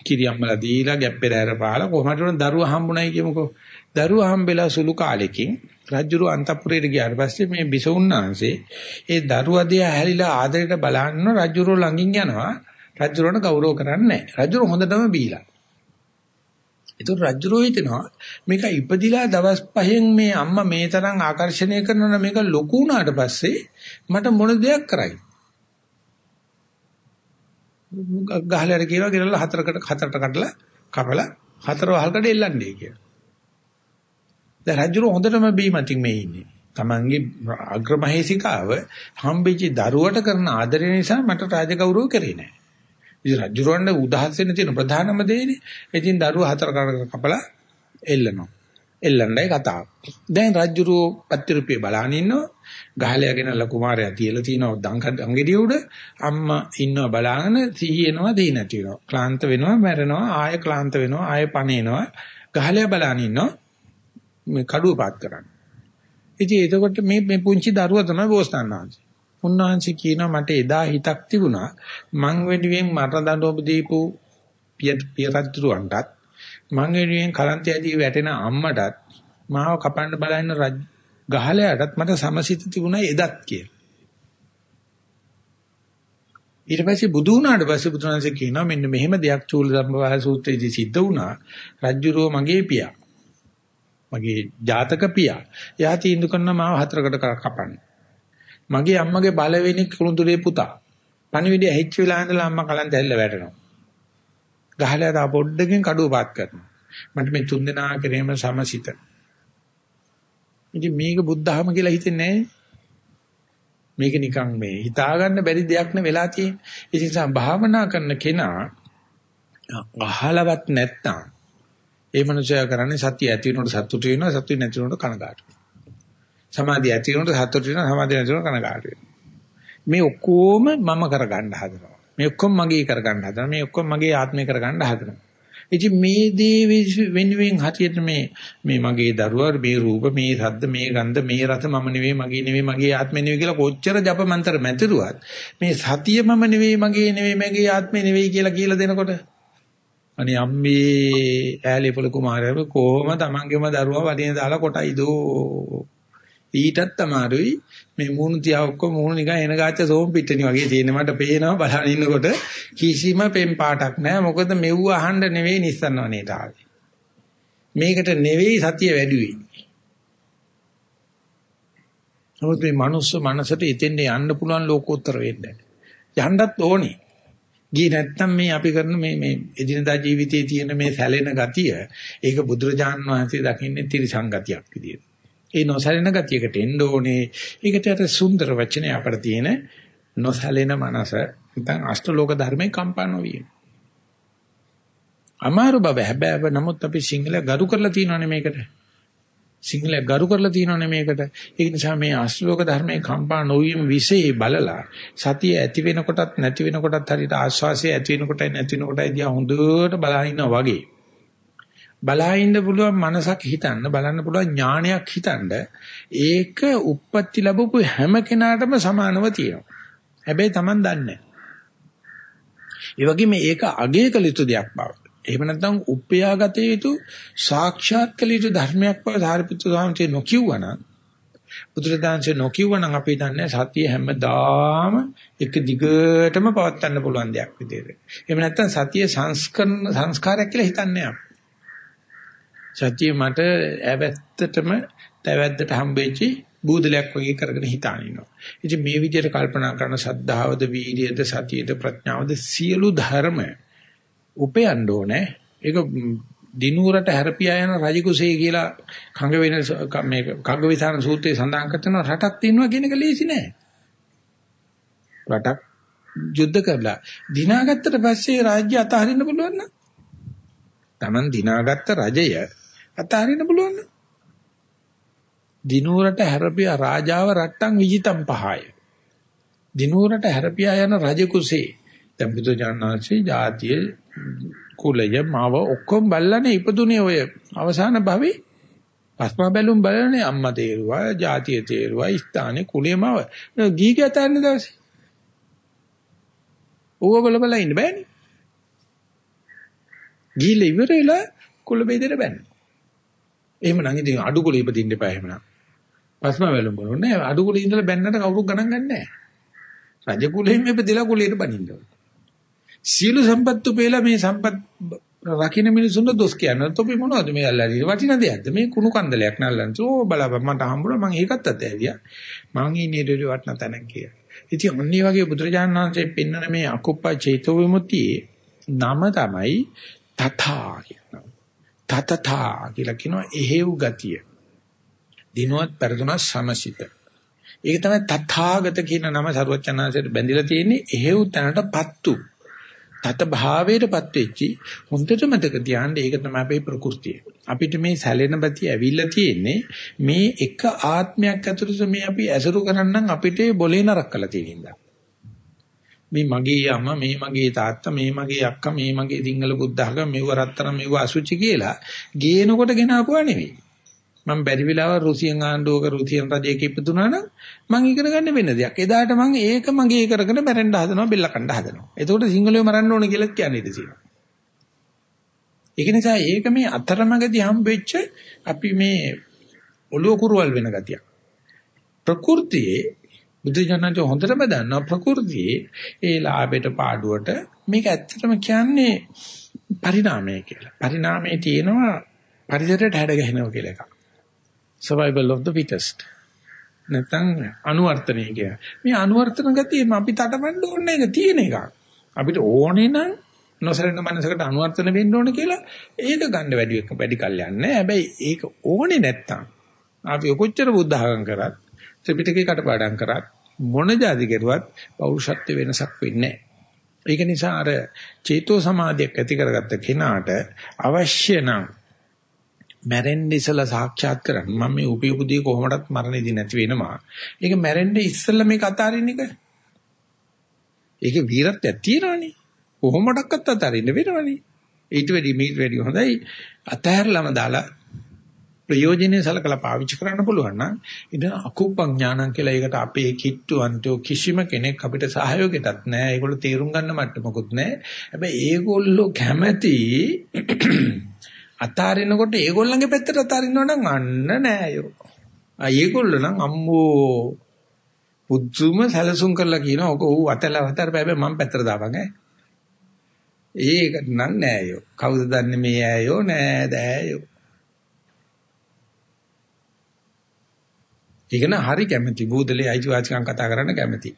කිරියම්මලා දීලා ගැප්පේ රැර පාලා කොහමද දරුවා හම්බුණයි කියමුකෝ. දරුවා හම්බෙලා සුළු කාලෙකින් රජුරෝ අන්තපුරයට ගියාට පස්සේ මේ බිසවුන්නාංශේ ඒ දරුවා දිහා හැලිලා ආදරයට බලන්න රජුරෝ ළඟින් යනවා. රජුරෝන ගෞරව කරන්නේ නැහැ. රජුරෝ හොඳටම බීලා. ඒතර රජුරෝ හිතනවා මේක ඉපදිලා දවස් පහෙන් මේ අම්මා මේ තරම් ආකර්ෂණය කරනවා මේක ලොකු වුණාට පස්සේ මට මොන දෙයක් කරයි ගහලට කියනවා ගෙනල්ලා හතරකට හතරට කඩලා කපලා හතර වහල්කට එල්ලන්නේ කියලා. දැන් රජුර හොඳටම බීමතින් මේ ඉන්නේ. Tamange අග්‍රමහේසිකාව හම්බෙච්ච දරුවට කරන ආදරය නිසා මට රාජගෞරව කරේ නැහැ. ඉතින් රජුරවන්න උදාහස් වෙන්න තියෙන ප්‍රධානම දේනේ. ඉතින් දරුවා හතර කඩකට කපලා එල්ලනවා. එල්ලන්නයි කතාව. දැන් රජුරෝ පත්‍රිපිය බලන ඉන්නවා. ගහලයාගෙන ල කුමාරයා තියලා තිනවා දංගෙඩිය උඩ අම්මා ඉන්නවා බලාගෙන සිහියනවා දෙයි නැති වෙනවා. ක්ලාන්ත වෙනවා මැරෙනවා ආය ක්ලාන්ත වෙනවා ආය පණේනවා. ගහලයා බලන ඉන්නවා මේ කඩුව පාත් කරන්නේ. ඉතින් එතකොට මේ මේ පුංචි දරුවා තමයි බෝසතාණන්වහන්සේ. උන්වහන්සේ කියනවා මට එදා හිතක් තිබුණා මං වෙනුවෙන් මරණ දඬුවම දීපු පිය පිය රජුන්ටත් මං වෙනුවෙන් කලන්තය ඇදී වැටෙන අම්මටත් මාව කපන්න බලන රජ ගහලයටත් මට සමසිත තිබුණා එදත් කියලා. ඊට පස්සේ බුදු වුණාට පස්සේ බුදුරජාණන්සේ කියනවා මෙන්න මෙහෙම දෙයක් චූල ධම්මවාහ සූත්‍රයේදී සිද්ධ වුණා. රජ්ජුරුව මගේ පියා. මගේ ජාතක පියා. එයා තීන්දුව කරනවා මාව හතරකට කපන්න. මගේ අම්මගේ බලවෙනි කුළුඳුරේ පුතා. පණිවිඩය හෙච්ච වෙලා ඉඳලා අම්මා කලන්ත ඇල්ල වැටෙනවා. ගහලා තා පොඩ්ඩකින් කඩුව පාත් කරනවා. මට මේ තුන් දෙනා කෙරෙහිම සමසිත. ඉතින් මේක බුද්ධහම කියලා හිතෙන්නේ නැහැ. මේක නිකන් මේ හිතා ගන්න බැරි දෙයක් නේ වෙලා තියෙන්නේ. ඒ නිසා භාවනා කරන කෙනා අහලවත් නැත්තම් ඒ මනුස්සයා කරන්නේ සතිය ඇති වෙනකොට සතුටු වෙනවා සතුටු නැති වෙනකොට කනගාටු සමාධිය ඇති වෙනකොට සතුටු වෙනවා සමාධිය නැති වෙනකොට කනගාටු මේ ඔක්කොම මම කරගන්න හදනවා. මේ ඔක්කොම මගේ කරගන්න හදනවා. මේ ඔක්කොම මගේ ආත්මය කරගන්න හදනවා. ඉතින් මේ දේ වෙනුවෙන් හතියට මේ මේ මගේ දරුවා මේ රූප මේ ශබ්ද මේ ගන්ධ මේ රස මම නෙවෙයි මගේ නෙවෙයි මගේ ආත්මය නෙවෙයි කියලා කොච්චර ජප මන්ත්‍ර මැතිරුවත් මේ සතිය මම නෙවෙයි මගේ නෙවෙයි මගේ ආත්මය නෙවෙයි කියලා කියලා දෙනකොට අනේ අම්මේ ඈලේ පොළ කුමාරයා කොහොම තමන්ගේම දරුවා වදින දාලා කොටයි දෝ ඊටත් අමාරුයි. මේ මූණු තියා ඔක්කොම මූණු නිකන් එන ගාච්ච සෝම් පිටණි වගේ තියෙන මට පේනවා බලන ඉන්නකොට. කිසිම පෙම් පාටක් නැහැ. මොකද මෙව්ව අහන්න නෙවෙයි නිස්සන්නවනේට ආවේ මේකට නෙවෙයි සතිය වැඩි නමුත් මේ මනුස්ස මනසට එතෙන්ට යන්න පුළුවන් ලෝකෝත්තර වෙන්න. යන්නත් ඕනේ. ගියේ නැත්තම් මේ අපි කරන මේ මේ එදිනදා ජීවිතයේ තියෙන මේ සැලෙන ගතිය ඒක බුදුරජාන් වහන්සේ දකින්නේ ත්‍රිසං ගතියක් විදියට. ඒ නොසැලෙන ගතියකට එන්න ඕනේ. ඒකට අර සුන්දර වචනේ අපිට තියෙන නොසැලෙන මනස නැත්නම් අෂ්ටලෝක ධර්මේ කම්පා නොවිය. අමාරු බව හැබැයි නමුත් අපි සිංහල ගරු කරලා තියෙනවානේ මේකට. සිංහල ගරු කරලා තියෙනවනේ මේකට. ඒ නිසා මේ අශ්ලෝක ධර්මයේ කම්පා නොවීම વિશે බලලා සතිය ඇති වෙනකොටත් නැති වෙනකොටත් හරියට ආස්වාසිය ඇති වෙනකොටයි නැති වෙනකොටයි දිහා හොඳට බලා ඉන්නා වගේ. බලා ඉන්න පුළුවන් මනසක් හිතන්න බලන්න පුළුවන් ඥානයක් හිතන්න ඒක උප්පත්ති ලැබපු හැම කෙනාටම සමානව තියෙනවා. හැබැයි Taman දන්නේ නැහැ. ඒ වගේම මේක අගය කළ යුතු දෙයක් බව. එහෙම නැත්නම් උපයාගත යුතු සාක්ෂාත් කළ යුතු ධර්මයක් බව සාරිපුත්‍ර ස්වාමීන් නොකියුවනම් බුදුරජාණන්සේ නොකියුවනම් අපි දන්නේ සතිය හැමදාම එක දිගටම පවත්වන්න පුළුවන් දෙයක් විදිහට. එහෙම නැත්නම් සතිය සංස්කරණ සංස්කාරයක් කියලා හිතන්නේ අපි. සතිය මට ඇවැත්තටම තැවැද්දට හම්බෙච්චි බූදලයක් වගේ කරගෙන හිතාන ඉන්නවා. ඉතින් මේ විදිහට කල්පනා කරන සද්ධාවද වීර්යද සතියද ප්‍රඥාවද සියලු ධර්ම උපයන්න ඕනේ. ඒක දිනුවරට හැරපියා යන රජකුසේ කියලා කඟ වෙන මේ කග්ගවිසාන සූත්‍රයේ සඳහන් කරන රටක් තියෙනවා කියන එක ලේසි නෑ. රටක් යුද්ධ කරලා දිනාගත්තට පස්සේ රාජ්‍ය අතහරින්න පුළුවන් නම් Taman දිනාගත්ත රජය අතහරින්න පුළුවන් නම් දිනුවරට හැරපියා රාජාව රට්ටම් විජිතම් පහය. දිනුවරට හැරපියා යන රජකුසේ දැන් බුදු ජානනාංශී ජාතිය කුලය මාව ඔක්කොම බල්ලානේ ඉපදුනේ ඔය අවසාන භවයේ පස්මා බැලුම් බලන්නේ අම්මා තේරුවා ජාතිය තේරුවා ස්ථානේ කුලයමව ගීක යතන්නේ දවසේ. ඕව බල බල ඉන්න බෑනේ. ගිහිල්ල ඉවර වෙලා කුල බෙදෙට බෑනේ. එහෙම නම් ඉතින් අඩු කුලෙ ඉපදින්න එපා එහෙමනම්. පස්මා බැලුම් බලන්නේ. අඩු කුලෙ ඉඳලා බැන්නට කවුරුත් ගණන් ගන්නෑ. රජ කුලෙම ඉපදලා කුලයට බනින්න ඕනේ. සියලු සම්පත් උපේලා මේ සම්පත් රකින්න මිනිසුන්ට දොස් කියන්නේ. තොපි මොනවද මේ අල්ලන්නේ? වටින දෙයක්ද? මේ කුණු කන්දලයක් නල්ලන්නේ. ඕ බලපන් මට හම්බුණා මං ඒකත් අතෑරියා. මං ඉන්නේ දෙවි වටන තැනක් කියලා. ඉතින් අන්නේ වගේ බුදුරජාණන් වහන්සේ පෙන්වන මේ අකුප්පා චේතෝ විමුක්තියේ නම තමයි තථා කියනවා. තතතා කියලා කියනවා එහෙව් ගතිය. දිනුවත් පෙරදුනත් සමසිත. ඒක තමයි තථාගත කියන නම සරුවචනාංශයට බැඳිලා තියෙන්නේ එහෙව් තැනටපත්තු. තත භාවයටපත් වෙච්චි හොඳට මතක තියාගන්න ඒක තමයි අපේ ප්‍රകൃතිය. අපිට මේ සැලෙන බතිය ඇවිල්ලා තියෙන්නේ මේ එක ආත්මයක් ඇතුළත මේ අපි ඇසුරු කරන්නම් අපිට බොලේ නරක් කළා තියෙනින්දා. මේ මගේ අම්මා මේ මගේ තාත්තා මේ මගේ අක්කා මේ මගේ සිංහල බුද්ධ ආගම මෙව රත්තරන් මෙව අසුචි කියලා ගේනකොට ගෙන ආපුවා නෙවෙයි. මම බැරි වෙලාව රුසියන් ආණ්ඩුවක රුසියන් රජයක ඉපදුනා නම් මං ඉගෙන ගන්න වෙන දෙයක්. එදාට මං ඒක මගේ කරගෙන මැරෙන්න හදනවා බෙල්ල කන්න හදනවා. එතකොට සිංහලෝ මරන්න ඕන කියලා කියන්නේ ඉතින් තියෙනවා. ඒක නිසා ඒක මේ අතරමඟදී හම්බෙච්ච අපි මේ ඔලුව කුරුවල් වෙන ගතියක්. ප්‍රകൃතියේ බුදුජානක හොඳටම දන්නවා ප්‍රകൃතියේ ඒ ලාභයට පාඩුවට මේක ඇත්තටම කියන්නේ පරිණාමය කියලා. පරිණාමයේ තියෙනවා පරිසරයට හැඩ ගැහෙනවා කියලා එකක්. Survival of the fittest. නැත්නම් අනුවර්තනය කිය. මේ අනුවර්තන ගතිය අපි තටමඬ ඕනේ එක තියෙන එකක්. අපිට ඕනේ නම් නොසලෙන මනසකට අනුවර්තන වෙන්න ඕනේ කියලා ඒක ගන්න වැඩි වැඩි කල් යන්නේ. හැබැයි ඒක ඕනේ නැත්තම් අපි කොච්චර බුද්ධ ආගම් කරත් ත්‍රිපිටකේ කටපාඩම් කරත් මොන જાති කෙරුවත් පෞරුෂත්ව වෙනසක් වෙන්නේ නැහැ. ඒක නිසා අර චේතෝ සමාධියක් ඇති කරගත්ත කෙනාට අවශ්‍ය නම් මැරෙන්න ඉස්සලා සාක්ෂාත් කරන්න මම මේ උපයපුදී කොහොමඩත් මරණෙදි නැති වෙනවා. ඒක මැරෙන්න ඉස්සලා මේක අතාරින්න එක. ඒක වීරත්වයක් තියෙනවනේ. කොහොමඩක්වත් අතාරින්න වෙනවනේ. ඊට වැඩි මීට වැඩි හොඳයි අතහැරලම දාලා ප්‍රයෝජනෙයි සලකලා පාවිච්චි කරන්න පුළුවන් නම් ඉතින් අකුප්පං ඥානං කියලා ඒකට අපේ කිට්ටු අන්තෝ කිසිම කෙනෙක් අපිට සහයෝගයටත් නැහැ. ඒගොල්ලෝ තේරුම් ගන්න මට්ටමකුත් නැහැ. හැබැයි ඒගොල්ලෝ කැමැති අතාරිනකොට ඒගොල්ලන්ගේ පැත්තට අතාරිනව නම් අන්න නෑයෝ. ආ ඒගොල්ලෝ නම් අම්මෝ පුදුම සැලසුම් කරලා කියනවා ඔක ඌ අතලා අතර බෑ මම පැත්තට දාපන් ඈ. ඒක නම් නෑයෝ. කවුද දන්නේ මේ ඈයෝ නෑ දෑයෝ. ඒකන හරි කැමැති බූදලේ අයිතිවාසිකම් කතා කරන්න කැමැති.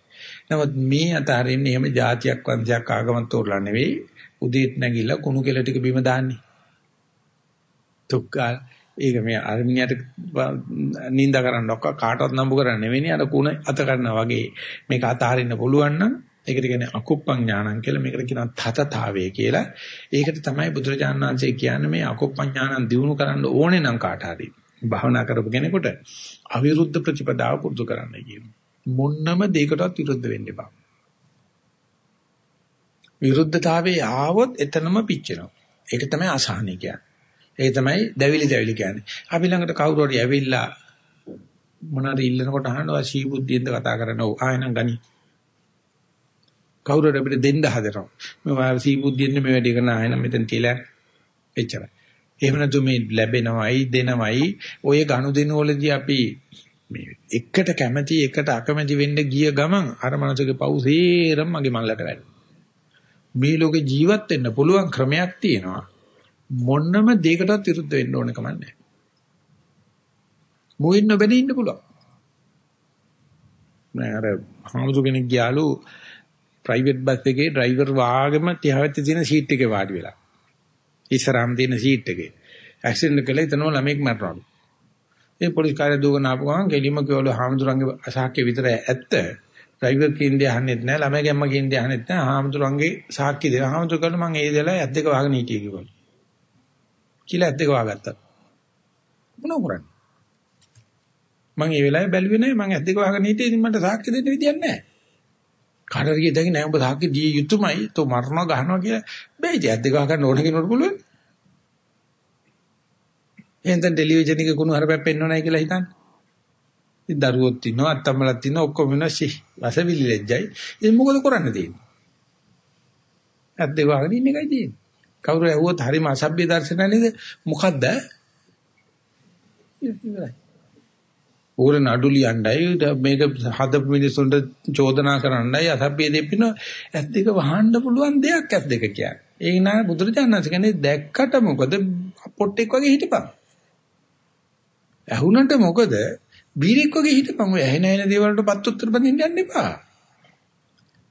නමුත් මේ අතරින්නේ එහෙම જાතියක් වංශයක් ආගමක් තෝරලා නෙවෙයි උදේට නැගිලා කුණු කෙල ටික බිම දාන්නේ. දුක්ඛ ඒක මේ අරමිනියට නිඳ කරන්න ඔක්ක කාටවත් නම්බු කරන්න නෙවෙයි අර කුණ අත කරනවා වගේ මේක අතහරින්න පුළුවන් නම් ඒකට කියන්නේ අකුප්පං ඥානං කියලා මේකට කියනවා තතතාවය කියලා. ඒකට තමයි බුදුරජාණන් වහන්සේ කියන්නේ මේ අකුප්පං ඥානං දිනු කරන්න ඕනේ නම් කාට හරි. භාවනා කරපු කෙනෙකුට අවිරුද්ධ ප්‍රතිපදාව පුරුදු කරන්න කියනවා. මොන්නම දෙයකටවත් විරුද්ධ වෙන්න එපා. විරුද්ධතාවයේ ආවොත් එතනම පිච්චෙනවා. ඒක තමයි අසහනය කියන්නේ. ඒ තමයි දැවිලි දැවිලි කියන්නේ. අපි ළඟට කවුරු හරි ඇවිල්ලා මොනාරි ඉල්ලනකොට අහනවා සීබුද්ධියෙන්ද කතා කරන්න ඕ ආයෙනම් ගනි. කවුරු හරි අපිට දෙන්න හදනවා. මේ සීබුද්ධියෙන්ද මේ වැඩි කරන ආයෙනම් මෙතන තියලා එච්චරයි. එහෙම නැතු මේ ලැබෙනවයි දෙනවයි ඔය ගනුදෙනු වලදී අපි මේ එකට කැමැති එකට අකමැති වෙන්න ගිය ගමන් අර මනසගේ පව් සේරම මගේ මල්ලට වැටෙනවා. මේ ලෝකේ ජීවත් වෙන්න පුළුවන් ක්‍රමයක් තියෙනවා. මොන්නම දෙයකටවත් විරුද්ධ වෙන්න ඕන කම නැහැ. මොයින් නොබැදී ඉන්න පුළුවන්. මම අර හමුදු කෙනෙක් ගියාලු ප්‍රයිවට් බස් එකේ ඩ්‍රයිවර් වාගෙම තියාවෙත් තියෙන සීට් එකේ වාඩි වෙලා. ඉස්සරහම තියෙන සීට් එකේ. ඇක්සිඩන්ට් කළා එතනම ළමෙක් මැරෙනවා. ඒ පොලිස් කාර්ය දුවගෙන ආපු ගමන් ගෙලිම කියවලු හාමුදුරන්ගේ අසහක්‍ය විතරයි ඇත්ත. ඩ්‍රයිවර් කියන්නේ අහන්නෙත් නැහැ ළමයි ගැම්ම කියන්නේ අහන්නෙත් නැහැ. හාමුදුරන්ගේ සාක්ෂි දෙනවා. හාමුදුර කළා මම ඒ දෙලා ඇත් දෙක වහගෙන හිටියේ කිව්වා. කියලා ඇද්දක වහගත්තා. මොනව කරන්නේ? මම ඒ වෙලාවේ බැලුවේ නැහැ මම ඇද්දක වහගෙන හිටියේ ඉතින් මට සාක්ෂි දෙන්න විදියක් නැහැ. කාටද කියදගේ නෑ ඔබ සාක්ෂි දී යුතුයමයි તો මරනවා ගහනවා කියලා බෑ ඉතින් ඇද්දක වහගන්න ඕන කෙනෙකුට පුළුවන්. එහෙනම් ටෙලිවිෂන් එකේ කුණු හරපැප් පෙන්වන්නේ නැහැ කියලා හිතන්නේ. ඉතින් දරුවොත් ඉන්නවා අත්තම්මලත් ඉන්නවා ඔක්කොම ඉන්නවා සි වසවිලි ලැජ්ජයි. ඉතින් මොකද කරන්න තියෙන්නේ? ඇද්දක වහගෙන ඉන්න එකයි තියෙන්නේ. කවුරු ඇහුවොත් හරිම අසභ්‍ය දර්ශන නේද? මොකද්ද? ඕර නඩු ලියන්නයි මේක හදපු මිනිසුන්ට චෝදනා කරන්නයි අසභ්‍ය දෙපින ඇස් දෙක වහන්න පුළුවන් දෙයක් ඇස් දෙක කියන්නේ. ඒ නා බුදුරජාණන් කියන්නේ දැක්කට මොකද පොට්ටෙක් වගේ හිටපන්. ඇහුනට මොකද බීරෙක් වගේ හිටපන්. ඔය ඇහෙන ඇහෙන දේවල් වලට පත් උත්තර බඳින්න යන්න එපා.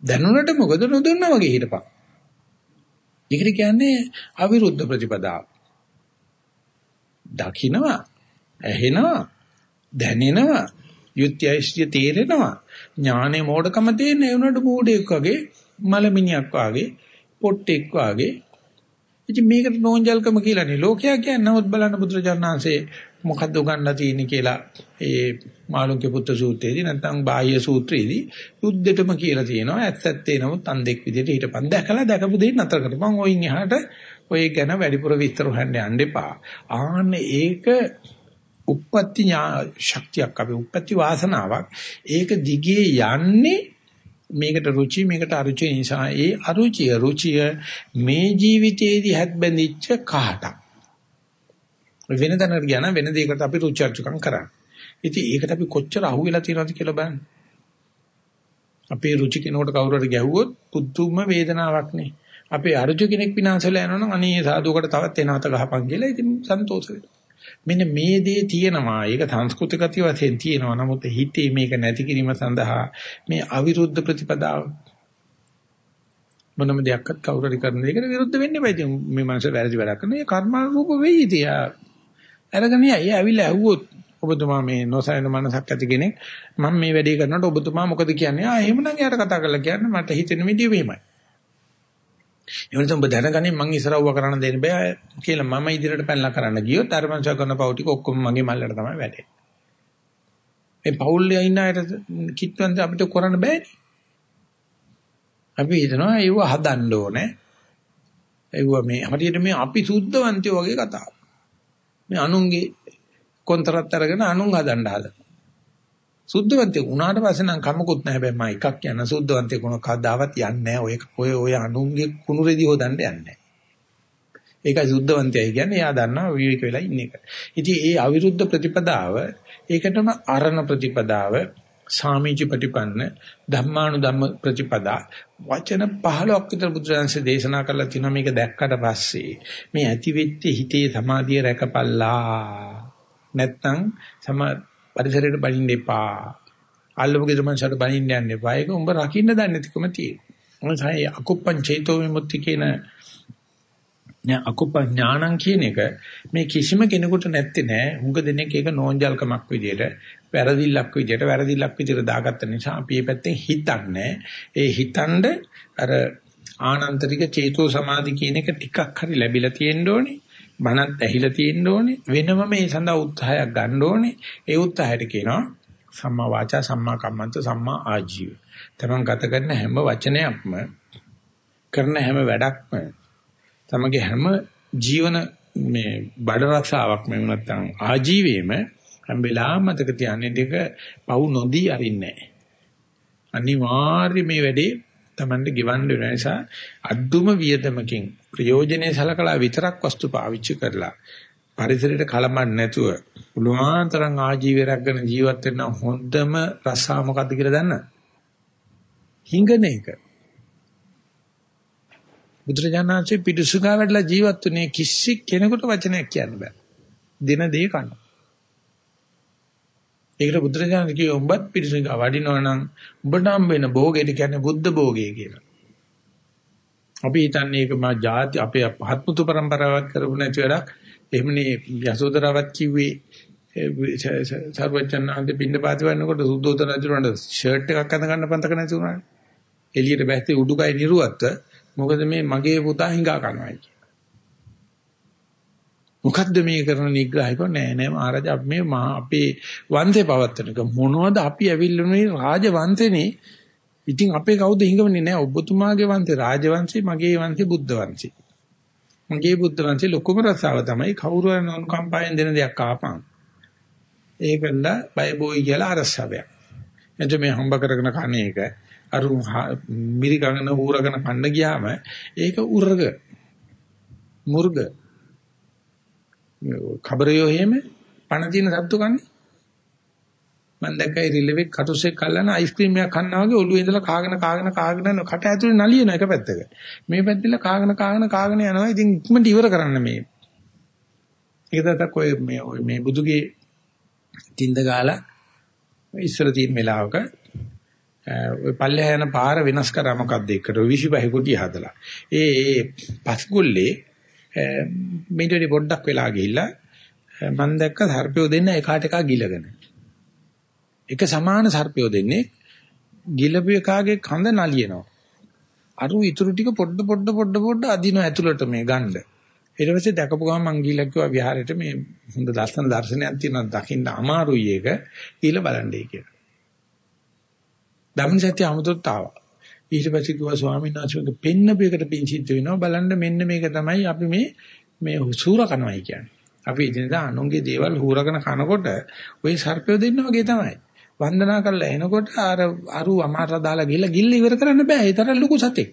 දැනුණට මොකද නොදන්නා වගේ හිටපන්. ඒකට කියන්නේ අවිරුද්ධ ප්‍රතිපදාව. දකින්නවා, ඇහෙනවා, දැනෙනවා, යුක්තියයිස්ය තේරෙනවා. ඥානේ මෝඩකම තේන්නේ උනට මෝඩෙක් වගේ, මලමිනියක් වගේ පොට්ටෙක් වාගේ ඉතින් මේකට නෝන්ජල්කම කියලානේ ලෝකයා කියන්නේ නමුත් බලන්න බුදුරජාණන්සේ මොකද්ද උගන්ලා තියෙන්නේ කියලා ඒ මාළුන්ගේ පුත්‍ර සූත්‍රයේදී නැත්නම් බාහ්‍ය සූත්‍රයේදී යුද්ධෙටම කියලා තියෙනවා. ඇත්ත ඇත්තේ නමුත් අන්දෙක් විදිහට හිටපන්. දැකලා දැකපු දෙයක් නතර කරපන්. ඔයින් එහාට ඔය ගැන වැඩිපුර විස්තර හොයන්න යන්න එපා. ආන්න ඒක උප්පත්ති ශක්තියක් අපි උප්පත්ති වාසනාවක්. ඒක දිගේ යන්නේ මේකට රුචි මේකට අරුචි නිසා. ඒ අරුචිය රුචිය මේ ජීවිතයේදී හැත් බැඳිච්ච කහටක් වෙන තැනකට ගියා නම් වෙන දෙයකට අපි රුචි අරුචිකම් කරන්නේ ඉතින් ඒකට අපි කොච්චර අහුවෙලා තියෙනවද කියලා බලන්න අපේ රුචි කෙනෙකුට කවුරු හරි ගැහුවොත් පුදුම වේදනාවක් නේ අපේ අරුචි කෙනෙක් විනාශලා යනවනම් අනේ සාදුවකට තවත් එනවත ගහපන් කියලා ඉතින් සන්තෝෂ වෙනවා මෙන්න මේ දේ තියෙනවා. ඒක සංස්කෘතික ගතිය වශයෙන් තියෙනවා. නමුත් හිතේ මේක නැති කිරීම සඳහා මේ අවිරුද්ධ ප්‍රතිපදාව මොනම දෙයක්වත් කවුරු හරි කරන දෙයකට විරුද්ධ වෙන්න බෑ. ඉතින් මේ මනස වැරදි වැඩක් කරන. ඒ කර්මානුරූප වෙයි තියා. අරගෙන යයි ඇවිල්ලා ඇහුවොත් ඔබතුමා මේ නොසයන මනසක් ඇති කෙනෙක් මම මේ වැඩේ කරනකොට ඔබතුමා මොකද කියන්නේ? ආ එහෙමනම් එයාට කතා කරලා කියන්න මට හිතෙන විදිය මෙහෙමයි. එවනස ඔබ දැනගන්නේ මං ඉස්සරවව කරන්න දෙන්න බෑ කියලා මම ඉදිරියට පැනලා කරන්න ගියොත් අර මං කරන පව් ටික ඔක්කොම මගේ මල්ලට තමයි වැටෙන්නේ. මේ පෞල්ලේ ඉන්න අයට කිට්ටුවෙන් අපිට කරන්න බෑනේ. අපි හිතනවා ඒව හදන්න ඕනේ. ඒව මේ හරියට මේ අපි සුද්ධවන්තයෝ වගේ කතාව. මේ අනුන්ගේ කොන්තරත් අරගෙන අනුන් හදන්න හදනවා. සුද්ධවන්තයෙක් වුණාට පස්සේ නම් කමකුත් නැහැ හැබැයි මම එකක් කියන සුද්ධවන්තයෙක් වුණ කවදාවත් යන්නේ නැහැ ඔය ඔය අනුන්ගේ කුණුරෙදි හොදන්න යන්නේ ඒකයි සුද්ධවන්තයයි කියන්නේ එයා දන්නවා විවේක වෙලා ඉන්න එක. ඉතින් ඒ අවිරුද්ධ ප්‍රතිපදාව ඒකටම අරණ ප්‍රතිපදාව සාමීච ප්‍රතිපන්න ධම්මානු ධම්ම ප්‍රතිපදා වචන 15ක් විතර බුදුරජාණන්සේ දේශනා කරලා තිනවා මේක දැක්කට පස්සේ මේ ඇති වෙච්ච හිතේ සමාධිය රැකපල්ලා නැත්තම් සම පරිසරයට බනින්න එපා. අල්ලපු ගෙදර මනසට බනින්න යන්න එපා. ඒක උඹ රකින්න දන්නේ නැතිකම තියෙනවා. මොකද අකුප්පං චේතෝ විමුක්ති කියන නෑ අකුප්ප ඥානං කියන එක මේ කිසිම කෙනෙකුට නැත්තේ නෑ. හුඟ දෙනෙක් ඒක නෝන්ජල්කමක් විදියට, වැරදිල්ලක් විදියට, වැරදිල්ලක් විදියට දාගත්ත නිසා අපි මේ පැත්තෙන් හිතන්නේ. ඒ හිතනද අර ආනන්තරික චේතෝ සමාධි කියන එක ටිකක් හරි ලැබිලා තියෙන්න ඕනේ. මනත් ඇහිලා තියෙන්න ඕනේ වෙනම මේ සඳහා උත්සාහයක් ගන්න ඕනේ ඒ උත්සාහයට කියනවා සම්මා වාචා සම්මා කම්මන්ත සම්මා ආජීව තමන් ගත කරන හැම වචනයක්ම කරන හැම වැඩක්ම තමගේ හැම ජීවන මේ බඩ රක්ෂාවක්ම නැත්නම් ආජීවයේම හැම වෙලාවම මතක තියාගන්න දෙක පවු නොදී අරින්නේ අනිවාර්ය මේ වැඩේ Tamande ගෙවන්න වෙන නිසා අද්දුම වියදමකින් ප්‍රයෝජනේ සලකලා විතරක් වස්තු පාවිච්චි කරලා පරිසරයට කලබන් නැතුව පුළුවන්තරම් ආජීවය රැකගෙන ජීවත් වෙන්න හොඳම රසා මොකද්ද කියලා දන්න? හිඟන එක. බුදුරජාණන්සේ පිටුසුගා වැඩලා ජීවත් වුණේ කිසි කෙනෙකුට වචනයක් කියන්න බෑ. දින දෙක කනවා. ඒකට බුදුරජාණන් කිව්ව උඹත් පිරිසිදු වඩිනවා නම් උඹට හම් වෙන භෝගයට කියන්නේ බුද්ධ භෝගය කියලා. අපි හිතන්නේ ඒක මා ජාති අපේ පහත්මුතු પરම්පරාවක් කරපු නැති වැඩක්. එහෙමනේ යසෝදරාවත් කිව්වේ සර්වචන්නාන්ද පින්න පාති වන්නකොට සුද්ධෝදන රජුන්ට ෂර්ට් එකක් අඳ ගන්න පන්තක නැති වුණානේ. එළියට බැස්සේ උඩුකය නිරුවත් මොකද මේ මගේ පුතා හිඟා කරනවා කිය. මොකද්ද මේ කරන නිග්‍රහය? කෝ නෑ නෑ මහරජා අපි මේ මහා අපේ වංශේ පවත්තනක මොනවද අපි ඇවිල්ලානේ? රාජ වංශේනේ ඉතින් අපේ කවුද හිඟවන්නේ නෑ. ඔබතුමාගේ වංශේ රාජ වංශේ මගේ වංශේ බුද්ධ වංශේ මගේ බුද්ධ වංශේ ලොකුම රසාව තමයි කවුරු හරි අනුකම්පාවෙන් දෙන දෙයක් ආපන්. ඒකල බය බොයි කියලා අරසාවයක් එතකොට මේ හම්බ කරගෙන කණ එක අර මිරි ගන්න ඌරගෙන කන්න ගියාම ඒක උර්ග මුර්ග. කබරයෝ එහෙම පණ තියෙන සත්තු කන්නේ. මම දැක්කයි රිලෙවෙක් කටුසෙක් කල්ලාන අයිස්ක්‍රීම් එකක් කන්නා වගේ ඔළුවේ ඉඳලා කාගෙන කාගෙන කාගෙන කට ඇතුලේ නලියන එක පැත්තක. මේ පැත්තilla කාගෙන කාගෙන කාගෙන යනවා. ඉතින් ඉක්මනට ඉවර කරන්න මේ. ඒක තමයි ඔය මේ මේ බුදුගේ තින්ද ගාලා ඉස්සර තියෙන වෙලාවක ඔය පල්ලෙහා යන පාර වෙනස් කරා මොකද්ද? එකට 25 කුටි හදලා. ඒ ඒ පස්ගුල්ලේ මේටි පොඩ්ඩක් වෙලා ගිහිල්ලා මම දැක්ක සර්පයෝ දෙන්න එකාට එකා ගිලගෙන. එක සමාන සර්පයෝ දෙන්නේ ගිලපු එකාගේ කඳ නලියනවා. අරු ඉතුරු ටික පොඩ පොඩ පොඩ පොඩ අදින ඇතුළට මේ ගන්න. ඊට පස්සේ දැකපු ගමන් මං ගිහිල්ලා කිව්වා විහාරෙට මේ හොඳ දර්ශන දර්ශනයක් තියෙනවා දකින්න අමාරුයි ඒක. ඊළ බලන්නේ කියලා. ධම්මසත්‍ය අමුතුත් ආවා. ඊට පස්සේ කිව්වා ස්වාමීන් වහන්සේගේ පෙන්න බේකට පිං සිද්ධ වෙනවා බලන්න මෙන්න මේක තමයි අපි මේ මේ සූර කනවයි කියන්නේ. අපි ඉදිනදා අනුන්ගේ දේවල් හූරගෙන කනකොට ওই සර්පය දෙන්න වගේ තමයි. වන්දනා කරලා එනකොට අර අරු අමාර දාලා ගිහලා ගිල්ල ඉවර කරන්න බෑ. ඒ තරම් ලොකු සතෙක්.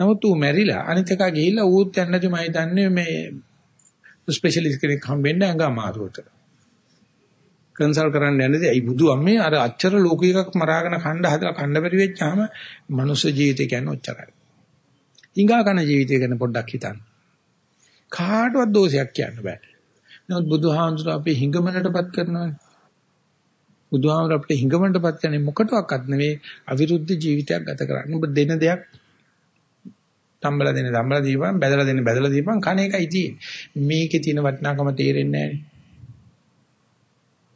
නමුත් ඌ මැරිලා අනිත් එක ගිහිල්ලා ඌත් යන්නදී මම හිතන්නේ මේ ස්පෙෂලිස්ට් කෙනෙක් හම්බෙන්න ඇඟ අමාරුවට. කන්සල්ට් කරන්න යන්නදී අයි බුදු අම්මේ අර අච්චර ලෝකයකක් මරාගෙන කණ්ඩ හදලා කණ්ඩ පරි වෙච්චාම මනුස්ස ජීවිතය කියන්නේ ඔච්චරයි. ඊගා කන ජීවිතය ගැන පොඩ්ඩක් හිතන්න. කාටවත් දෝෂයක් කියන්න බෑ. නමුත් බුදුහාමුදුර අපේ හිඟමනටපත් කරනවානේ. බුදුහාමුදුර අපිට හිඟමනටපත් කරන්නේ මොකටවත් නෙවෙයි අවිරුද්ධ ජීවිතයක් ගත කරන්න. ඔබ දෙන දෙයක් තම්බලා දෙන තම්බලා දීපන් බැදලා දෙන බැදලා දීපන් කණ එකයි තියෙන්නේ. මේකේ තියෙන වටිනාකම තේරෙන්නේ නැහැ.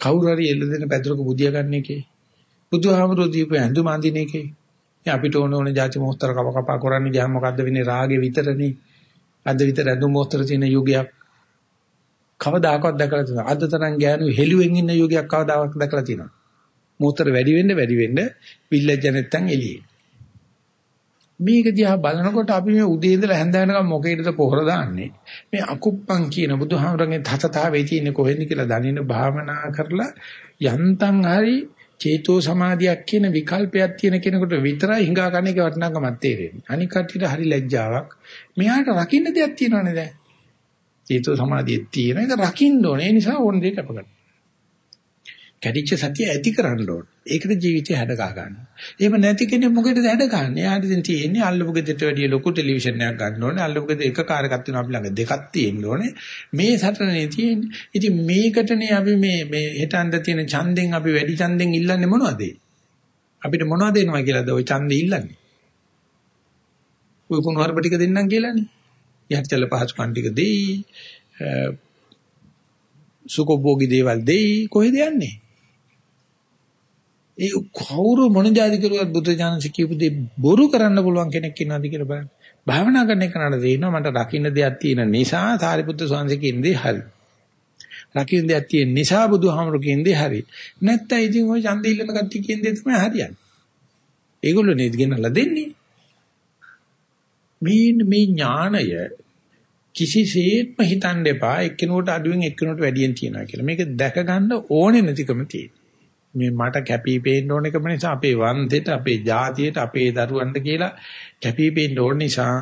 කවුරු හරි එල්ල දෙන පැදුරක බුදියා ගන්න එකේ. බුදුහාමුදුරුවෝ දීපු ඇඳුම අඳින එකේ. අපිට ඕන ඕන જાති මොහතර කප කපා කරන්නේ ගියාම මොකද්ද වෙන්නේ? රාගේ විතරනේ. අද විතර ඇඳුම් මොහතර තියෙන යුගයක්. කවදාකවත් දැකලා තියෙනවා. අද තරම් ගෑනු හෙළුවෙන් ඉන්න යුගයක් කවදාවත් දැකලා තියෙනවා. මොහතර වැඩි වෙන්න වැඩි වෙන්න විල්ලජ් නැත්තම් එළියේ මේක දිහා බලනකොට අපි මේ උදේ ඉඳලා හැන්ද වෙනකම් මොකේද පොහොර දාන්නේ? මේ අකුප්පන් කියන බුදුහාමරගේ තතතාවේ තියෙන කොහෙන්ද කියලා දනින්න භාවනා කරලා යන්තම් හරි චේතෝ සමාධියක් කියන විකල්පයක් තියෙන කෙනෙකුට විතරයි හිඟා ගන්න එක වටිනාකමක් තේරෙන්නේ. අනික කටියට හරි ලැජ්ජාවක්. මෙයාට රකින්න දෙයක් තියෙනවනේ දැන්. චේතෝ සමාධියේ තියෙන එක රකින්න ඕනේ. ඒ නිසා ඕන දෙයක් අපකට කැඩිච්ච සතිය ඇති කරන්න ඕන. ඒකට ජීවිතය හැඩ ගහ ගන්න. එහෙම නැති කෙනෙක් මොකටද හැඩ ගන්න? එයාට දැන් තියෙන්නේ අල්ලපු ගෙදරට වැඩිය ලොකු ටෙලිවිෂන් එකක් ගන්න ඕනේ. අල්ලපු ගෙදර එක කාර් එකක් තියෙනවා අපි ළඟ දෙකක් තියෙන්න ඕනේ. මේ සටනේ තියෙන්නේ. ඉතින් මේකටනේ අපි මේ මේ හෙටන්ද තියෙන ඡන්දෙන් අපි වැඩි ඡන්දෙන් ඉල්ලන්නේ මොනවද? අපිට මොනවද එනවා කියලාද ওই ඡන්දෙ ඉල්ලන්නේ? ඔය කුණුහරුප ටික දෙන්නම් කියලානේ. යටිතල පහසුකම් ටික දෙයි. සුකොබෝගි දේවල් දෙයි. කොහෙද යන්නේ? ඒ කවුරු මොන જાති කරුවත් බුද්ධ ඥානස කියපු දේ බොරු කරන්න පුළුවන් කෙනෙක් ඉන්නවද කියලා බලන්න. භාවනා කරන එකට තේරෙනවා මට රකින්න දෙයක් තියෙන නිසා සාරිපුත්‍ර ස්වාමීන් වහන්සේ හරි. රකින්න දෙයක් තියෙන නිසා බුදුහාමුදුරු කියන්නේ හරි. නැත්තම් ඉතින් ওই ඡන්දීල්ලන කට්ටිය කියන්නේ තමයි හරියන්නේ. ඒගොල්ලෝ නේද ගෙනලා දෙන්නේ. මේ මේ ඥාණය කිසිසේත්ම හිතන්න එපා එක්කෙනෙකුට අඩුවෙන් එක්කෙනෙකුට වැඩියෙන් තියනවා කියලා. මේක දැක ගන්න ඕනේ නැතිකම තියෙනවා. මේ මට කැපී පේන්න ඕන එකම නිසා අපේ වංශයට අපේ ජාතියට අපේ දරුවන්ට කියලා කැපී පේන්න ඕන නිසා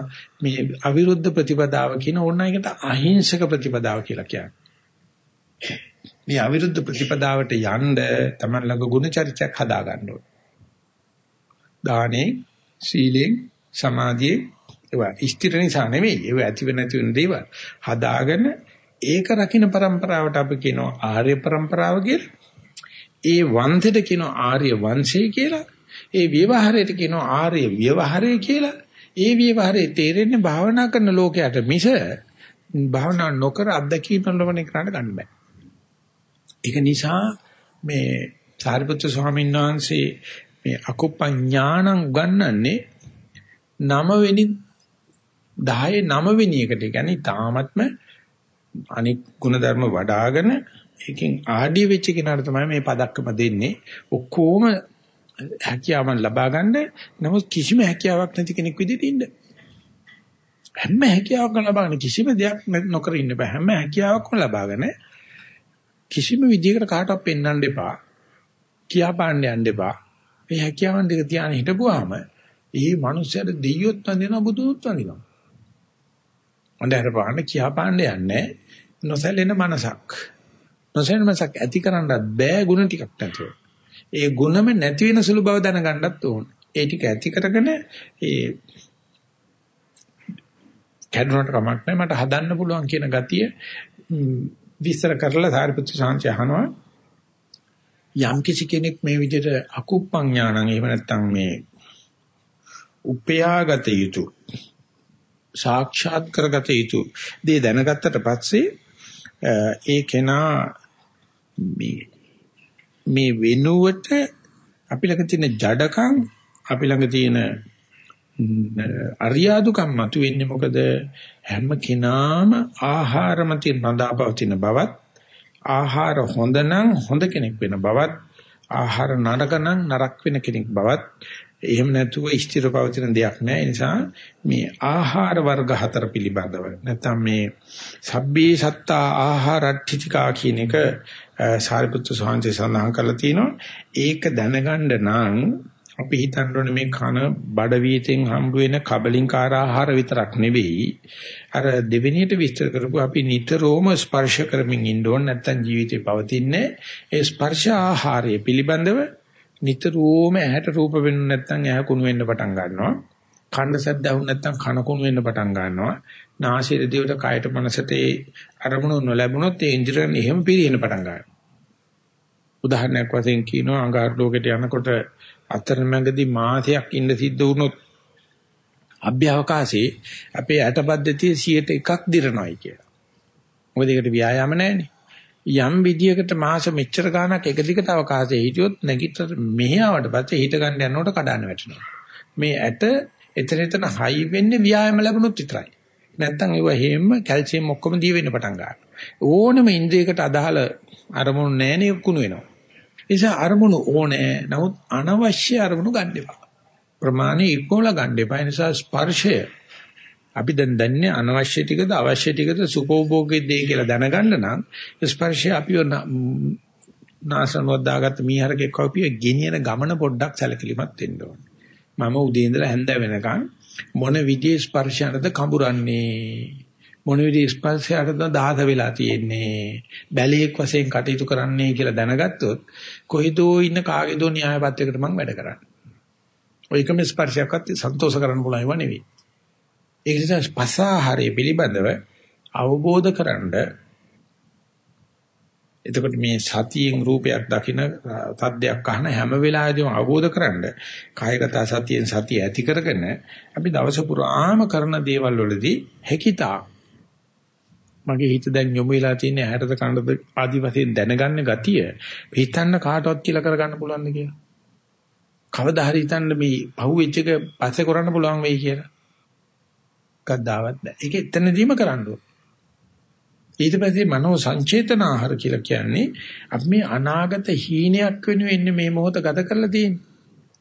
මේ අවිරුද්ධ ප්‍රතිපදාව කියන ඕන එකට අහිංසක ප්‍රතිපදාව කියලා කියන්නේ. මේ අවිරුද්ධ ප්‍රතිපදාවට යන්න තමයි ළඟ ගුණ චරිතයක් හදා ගන්න ඕන. දානේ, සීලෙන්, සමාධියෙන් ඒවා ස්ථිර නිසා නෙමෙයි ඒවා ඇති වෙන නැති වෙන දේවල් හදාගෙන ඒක රකින්න પરම්පරාවට අපි කියනවා ආර්ය પરම්පරාව කියලා. ඒ වංශයට කියනවා ආර්ය වංශය කියලා. ඒ ව්‍යවහාරයට කියනවා ආර්ය ව්‍යවහාරය කියලා. ඒ ව්‍යවහාරය තේරෙන්නේ භාවනා කරන ලෝකයට මිස භාවනා නොකර අත්දැකීම් වලමනේ කරන්න ගන්න බෑ. ඒක නිසා මේ සාරිපුත්‍ර ස්වාමීන් වහන්සේ මේ අකුප්පඥානං උගන්වන්නේ නවවෙනි 10 නවවෙනි එකට. ඒ කියන්නේ තාමත්ම අනික් ಗುಣධර්ම වඩ아가න ඒකෙන් ආඩිය වෙච්ච කෙනාට තමයි මේ පදක්කම දෙන්නේ. ඔක්කොම හැකියාවන් ලබා ගන්න නමුත් කිසිම හැකියාවක් නැති කෙනෙක් විදිහට ඉන්න. හැම හැකියාවක්ම ලබාගෙන කිසිම දෙයක් නොකර ඉන්න බෑ. හැම හැකියාවක්ම ලබාගෙන කිසිම විදිහකට කාටවත් පෙන්වන්න එපා. කියා පාන්න යන්න එපා. මේ හැකියාවන් දෙක තියාන හිටපුවාම ඒ මනුස්සයාට දෙයියොත් වඳිනවා බුදුත් වඳිනවා. හොඳට පාන්න කියා පාන්න යන්නේ නොසැලෙන මනසක්. නොසෙන්මසක් ඇති කරන්නත් බෑ ಗುಣ ටිකක් නැතුව. ඒ ಗುಣම නැති වෙන සුළු බව දැනගන්නත් ඕන. ඒ ටික ඇති කරගෙන ඒ කැඩුනට කමක් නැහැ මට හදන්න පුළුවන් කියන ගතිය විස්තර කරලා සාරිපුත්‍ර සාංශය අහනවා යම් කිසි කෙනෙක් මේ විදිහට අකුප්පං ඥානං එහෙම නැත්නම් මේ උපයාගත යුතු සාක්ෂාත් කරගත යුතු දේ දැනගත්තට පස්සේ ඒ කෙනා මේ මේ වෙනුවට අපි ළඟ තියෙන ජඩකම් අපි ළඟ තියෙන අරියාදුකම් මතුවෙන්නේ මොකද? හැම කෙනාම ආහාර මතින් රඳාපවතින බවත් ආහාර හොඳ නම් හොඳ කෙනෙක් වෙන බවත් ආහාර නරක නම් නරක වෙන කෙනෙක් බවත් එහෙම නැතුව ස්ථිර පවතින දෙයක් නෑ. ඒ නිසා මේ ආහාර වර්ග හතර පිළිබඳව නැත්නම් මේ සබ්බේ සත්තා ආහාරට්ඨිතිකා කියන එක සාරිපුත්‍ර ස්වාමීන් සඳහන් කරලා තිනවා ඒක දැනගන්න නම් අපි හිතන්න ඕනේ මේ කන බඩ වීතෙන් හම්බ වෙන කබලින්කාර ආහාර විතරක් නෙවෙයි. අර දෙවෙනියට විස්තර කරපු අපි නිතරම ස්පර්ශ කරමින් ඉන්න ඕන නැත්නම් ජීවිතේ පවතින්නේ ඒ ස්පර්ශ ආහාරය පිළිබඳව නිතරම ඇහැට රූප වෙන්න නැත්නම් ඇහැ කුණු වෙන්න පටන් ගන්නවා. කණ්ඩ සද්ද ඇහුන නැත්නම් කන කුණු වෙන්න පටන් ගන්නවා. නාසයේ දිවට කයට මනසට ඒ අරමුණු නොලැබුණොත් ඒ ඉන්ද්‍රියන් එහෙම පිරිහෙන පටන් ගන්නවා. උදාහරණයක් වශයෙන් කියනවා අඟහරු ලෝකෙට යනකොට අතරමැදදී මාසයක් ඉන්න සිද්ධ වුණොත් අභ්‍යවකාශයේ අපේ ඇට පද්ධතිය 100ට එකක් දිරනවායි කියලා. මොකද ඒකට ව්‍යායාම නැහැනේ. යම් විදියකට මාස මෙච්චර ගාණක් එක දිගට අවකාශයේ හිටියොත් නැගිට මෙහි ආවට පස්සේ හිට ගන්න යනකොට කඩන්න වැටෙනවා. මේ ඇට එතන එතන හයි වෙන්නේ ව්‍යායාම ලැබුණොත් විතරයි. නැත්තම් ඒව හේම කැල්සියම් ඔක්කොම දී වෙන්න පටන් ගන්නවා. ඕනම ඉන්ද්‍රියකට අදාළ අරමුණු නැණේ කුණු වෙනවා. ඒ නිසා අරමුණු ඕනේ. නමුත් අනවශ්‍ය අරමුණු ගන්න එපා. ප්‍රමාණය ඉක්මවලා ගන්න එපා. ඒ නිසා ස්පර්ශය අපි දැන් දන්නේ අනවශ්‍ය ටිකද අවශ්‍ය ටිකද සුඛෝභෝගී දෙය කියලා දැනගන්න නම් ස්පර්ශය අපිව නාසනුවක් දාගත්ත මීහරකෙක් කවපිය ගෙනියන ගමන පොඩ්ඩක් සැලකිලිමත් වෙන්න ඕනේ. මම උදේ ඉඳලා හැන්ද වෙනකන් මොන විදිහේ ස්පර්ශයටද කඹරන්නේ මොන විදිහේ ස්පර්ශයටද දාහ වෙලා තියෙන්නේ බැලේක් වශයෙන් කටයුතු කරන්නේ කියලා දැනගත්තොත් කොහිදෝ ඉන්න කාගේදෝ න්‍යාය පත්‍රයකට මම වැඩ කරන්නේ. ඔය එකම ස්පර්ශයක්වත් සන්තෝෂ කරන්න පුළුවන් ඒවා නෙවෙයි. ඒ නිසා පසාහාරය පිළිබඳව අවබෝධ කරන්ඩ එතකොට මේ සතියෙන් රූපයක් දකින සද්දයක් අහන හැම වෙලාවෙදීම අවබෝධ කරන්ඩ කායගත සතියෙන් සතිය ඇති කරගෙන අපි දවස පුරාම කරන දේවල් වලදී හැකිතා. මගේ හිත දැන් යොමු වෙලා තියෙන ඇහැටද කනටද ආදි වශයෙන් දැනගන්න ගතිය හිතන්න කාටවත් කියලා කරගන්න පුළුවන්ද කියලා? කවදා හරි හිතන්න මේ පහුවෙච්ච එක පස්සේ කරන්න පුළුවන් වෙයි කියලා. කද්දාවත් නැහැ. ඒක එතනදීම කරන්න ඕන. ඊට පස්සේ මනෝ සංචේතන ආහාර කියලා කියන්නේ අපි මේ අනාගත හීනයක් වෙනුවෙන් මේ මොහොත ගත කරලා තියෙන්නේ.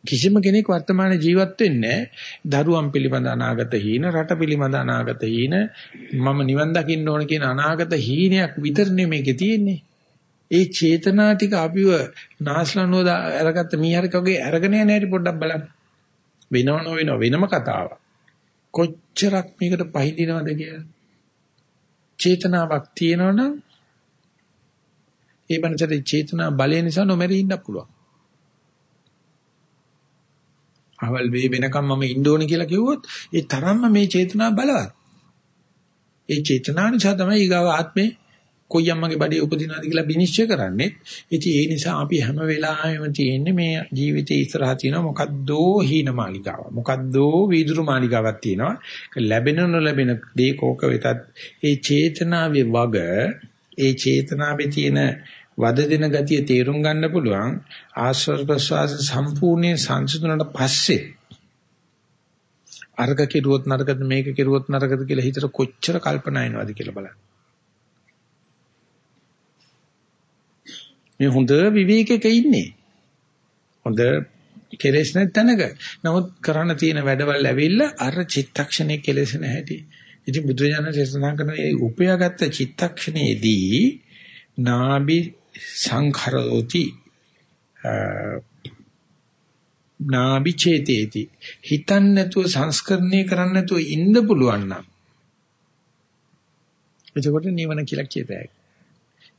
කිසිම කෙනෙක් වර්තමාන ජීවත් වෙන්නේ දරුවන් පිළිබඳ අනාගත හීන රට පිළිබඳ අනාගත හීන මම නිවන් දකින්න ඕන කියන අනාගත හීනයක් විතරනේ මේකේ තියෙන්නේ. ඒ චේතනා ටික අපිව නාස්ලනුව අරගත්ත මීහරකගේ අරගෙන යන හැටි පොඩ්ඩක් බලන්න. වෙනව නොවෙනව වෙනම කතාවක්. කොච්චරක් මේකට පහඳිනවද කියලා. චේතනාවක් තියෙනවනම් ඒ බණතේ චේතනා බලය නිසා නොමැරී ඉන්න පුළුවන්. අවල් වේ වෙනකම් මම ඉන්න ඕනේ කියලා කිව්වොත් ඒ තරම්ම මේ චේතනා බලවත්. ඒ චේතනා නිසා තමයි ඊගාව ආත්මේ කොයි අම්මගේ බඩේ උපදිනවද කියලා විනිශ්චය කරන්නේ. ඉතින් ඒ නිසා අපි හැම වෙලාවෙම තියෙන්නේ මේ ජීවිතේ ඉස්සරහා තියෙන මොකද්දෝ හීන මාලිකාව. මොකද්දෝ වීදුරු මාලිකාවක් තියෙනවා. ලැබෙන නොලැබෙන දේ කෝක වෙතත් ඒ චේතනාවේ වග ඒ චේතනාවේ තියෙන වද දෙන ගතිය තේරුම් ගන්න පුළුවන් ආශ්වාස ප්‍රශ්වාස සම්පූර්ණයෙන් සංසිඳුණාට පස්සේ අර්ග කෙරුවොත් නරකද මේක කෙරුවොත් නරකද කියලා හිතට කොච්චර කල්පනා එනවද කියලා බලන්න. මේ හොඳ විවේකයක ඉන්නේ. හොඳ කෙලෙස් නැතනක. නමුත් කරන්න තියෙන වැඩවල් ඇවිල්ලා අර චිත්තක්ෂණේ කෙලෙස් නැහැටි. ඉතින් බුදුරජාණන් දේශනා කරන ඒ උපයාගත්ත චිත්තක්ෂණයේදී නාබි සංඛරෝති නාබි චේතේති හිතන්න නැතුව සංස්කරණය කරන්න නැතුව ඉන්න පුළුවන් නම් එතකොට නිවන කියලා කියතයි.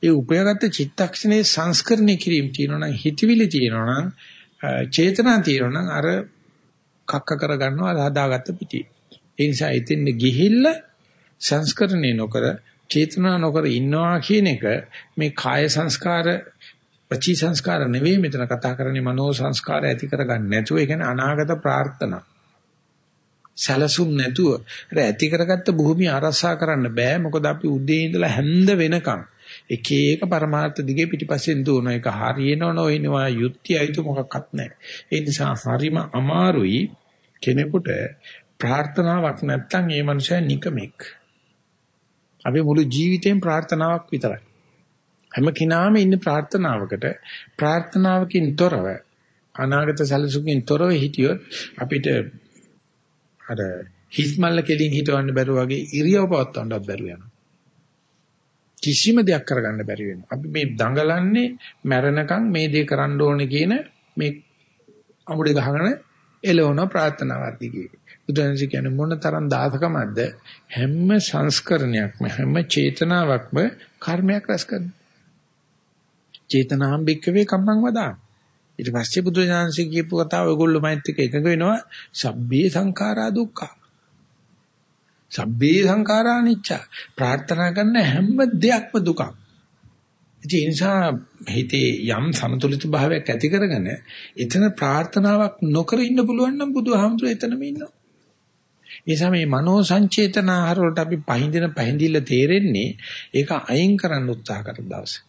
ඒ උපයාගත්ත චිත්තක්ෂණේ සංස්කරණය කිරීම තියෙනවා නම් හිතවිලි තියෙනවා නම් චේතනා තියෙනවා නම් අර කක්ක කරගන්නවා හදාගත්ත පිටි. ඒ නිසා ඉතින් ගිහිල්ලා සංස්කරණය නොකර චේතනා නොකර ඉන්නවා කියන එක මේ කාය සංස්කාර වචී සංස්කාර නෙවෙයි මෙතන කතා කරන්නේ මනෝ සංස්කාර ඇති කරගන්න නැතුව ඒ කියන්නේ අනාගත ප්‍රාර්ථනා. සැලසුම් නැතුව ඇති කරගත්ත භූමිය අරසා කරන්න බෑ මොකද අපි උදේ ඉඳලා හැන්ද වෙනකන් එක එක પરමාර්ථ දිගේ පිටිපස්සෙන් දුවන එක හරියනව නොවෙනවා යුක්තිය අයිතු මොකක්වත් නැහැ. ඒ නිසා හරිම අමාරුයි කෙනෙකුට ප්‍රාර්ථනාවක් නැත්තම් ඒ මනුස්සයා නිකමෙක්. අපි මුළු ජීවිතේම ප්‍රාර්ථනාවක් විතරයි. හැම කෙනාම ඉන්නේ ප්‍රාර්ථනාවකට ප්‍රාර්ථනාවකින් තොරව අනාගත සැලසුමකින් තොරව හිටියොත් අපිට අර හිස්මල්ල කෙලින් හිටවන්න බැරුව වගේ ඉරියව් පවත්වන්නත් බැරුව යනවා. කිසිම දෙයක් කරගන්න බැරි වෙනවා. අපි මේ දඟලන්නේ මැරෙනකන් මේ දේ කරන්න ඕනේ කියන මේ අමුඩේ ගහගෙන එළවන ප්‍රාර්ථනාවක් දිගේ. බුදුන්සේ කියන්නේ මොන තරම් දාසකමක්ද හැම සංස්කරණයක්ම හැම චේතනාවක්ම කර්මයක් රැස් කරනවා. චේතනාම් බික්කවේ කම්මං වදා. ඊට පස්සේ බුදුසාංශي කියපු කතාව ඔයගොල්ලෝ මයිත් එක්ක එකඟ වෙනවා සබ්බේ සංඛාරා දුක්ඛ. සබ්බේ සංඛාරා නිච්ච. ප්‍රාර්ථනා කරන හැම දෙයක්ම දුකක්. ඒ නිසා හිතේ යම් සමතුලිත භාවයක් ඇති කරගෙන එතන ප්‍රාර්ථනාවක් නොකර ඉන්න පුළුවන් නම් බුදුහාමුදුරේ එතනම ඉන්නවා. නිසා මේ මනෝ සංචේතන ආහාර වලට අපි පහඳින පහඳිල්ල තේරෙන්නේ ඒක අයින් කරන්න උත්සාහ කරන දවසේ.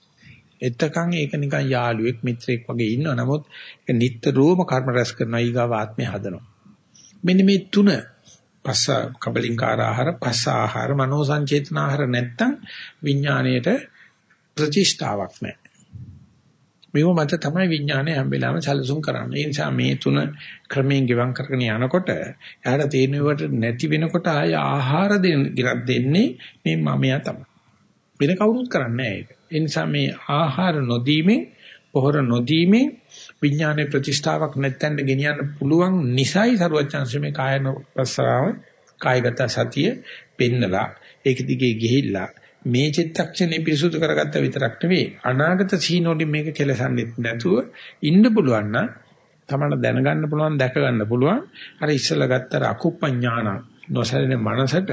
එතකන් ඒක නිකන් යාළුවෙක් මිත්‍රෙක් වගේ ඉන්නවා. නමුත් ඒක නිට්ටරෝම කර්ම රැස් කරනවා ඊගාව ආත්මය හදනවා. මෙන්න මේ තුන පස්ස කබලින්කාර ආහාර, පස්ස ආහාර, මනෝ සංචේතන ආහාර නැත්තම් විඥාණයට ප්‍රතිෂ්ඨාවක් නැහැ. මේව මත තමයි විඥානය හැම වෙලාවෙම සැලසුම් කරන්නේ. ඒ නිසා මේ තුන ක්‍රමයෙන් ගෙවම් කරගෙන යනකොට එයාට තේරෙනවට නැති වෙනකොට ආය ආහාර දෙන්න දෙන්නේ මේ මමයා තමයි. වෙන කවුරුත් කරන්නේ නැහැ ඒක. ඒ නිසා මේ ආහාර නොදීමෙන් පොහොර නොදීමෙන් විඥානයේ ප්‍රතිෂ්ඨාවක් නැත්තඳ ගෙනියන්න පුළුවන් නිසයි සරුවචාන්සේ මේ කායන ප්‍රසාව කායගත සතිය පෙන්නලා ඒක දිගේ ගිහිල්ලා මේ චිත්තක්ෂණේ පිරිසුදු කරගත්ත විතරක් නෙවෙයි අනාගත සීනෝලින් මේක කෙලසන්නෙත් නැතුව ඉන්න පුළුවන් නම් තමන්න දැනගන්න පුළුවන් දැක ගන්න පුළුවන්. අර ඉස්සලා ගත්ත අකුප්පඥාන නොසැලෙන මනසට